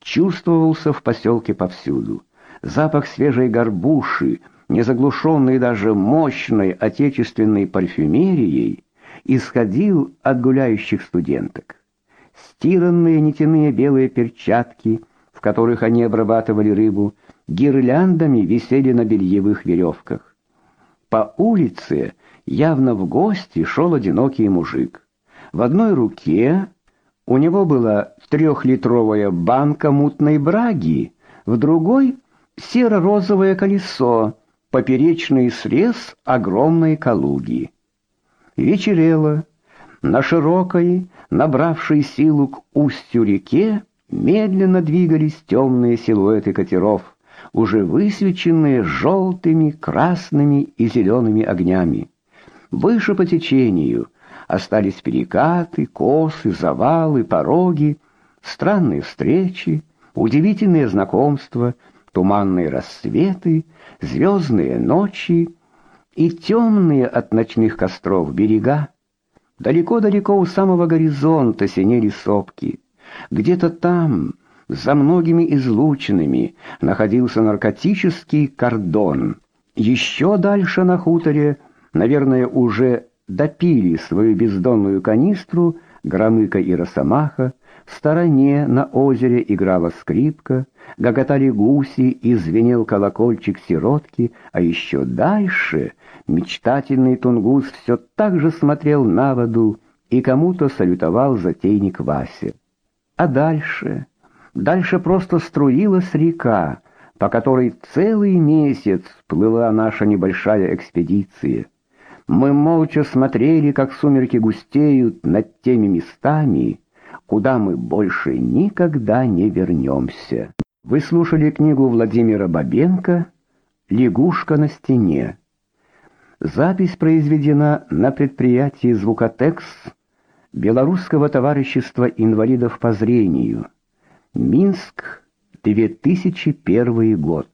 A: чувствовался в поселке повсюду. Запах свежей горбуши, не заглушенный даже мощной отечественной парфюмерией, исходил от гуляющих студенток. Стиранные нитяные белые перчатки, в которых они обрабатывали рыбу, гирляндами висели на бельевых веревках. По улице явно в гости шел одинокий мужик. В одной руке у него была трехлитровая банка мутной браги, в другой серо-розовое колесо, поперечный срез огромной калуги. Вечерело. На широкой, набравшей силу к устью реке, медленно двигались темные силуэты катеров, уже высвеченные желтыми, красными и зелеными огнями. Выше по течению остались перекаты, косы, завалы, пороги, странные встречи, удивительные знакомства, туманные рассветы, звездные ночи и темные от ночных костров берега. Далеко-далеко у самого горизонта синели сопки. Где-то там, за многими излучинами, находился наркотический кордон. Еще дальше на хуторе, наверное, уже допили свою бездонную канистру Громыка и Росомаха, в стороне на озере играла скрипка, гоготали гуси и звенел колокольчик сиротки, а еще дальше мечтательный тунгус все так же смотрел на воду и кому-то салютовал затейник Вася. А дальше, дальше просто струилась река, по которой целый месяц плыла наша небольшая экспедиция. Мы молча смотрели, как сумерки густеют над теми местами, куда мы больше никогда не вернемся. Вы слушали книгу Владимира Бабенко «Лягушка на стене». Запись произведена на предприятии «Звукотекс» Белорусского товарищества инвалидов по зрению. Минск, 2001 год.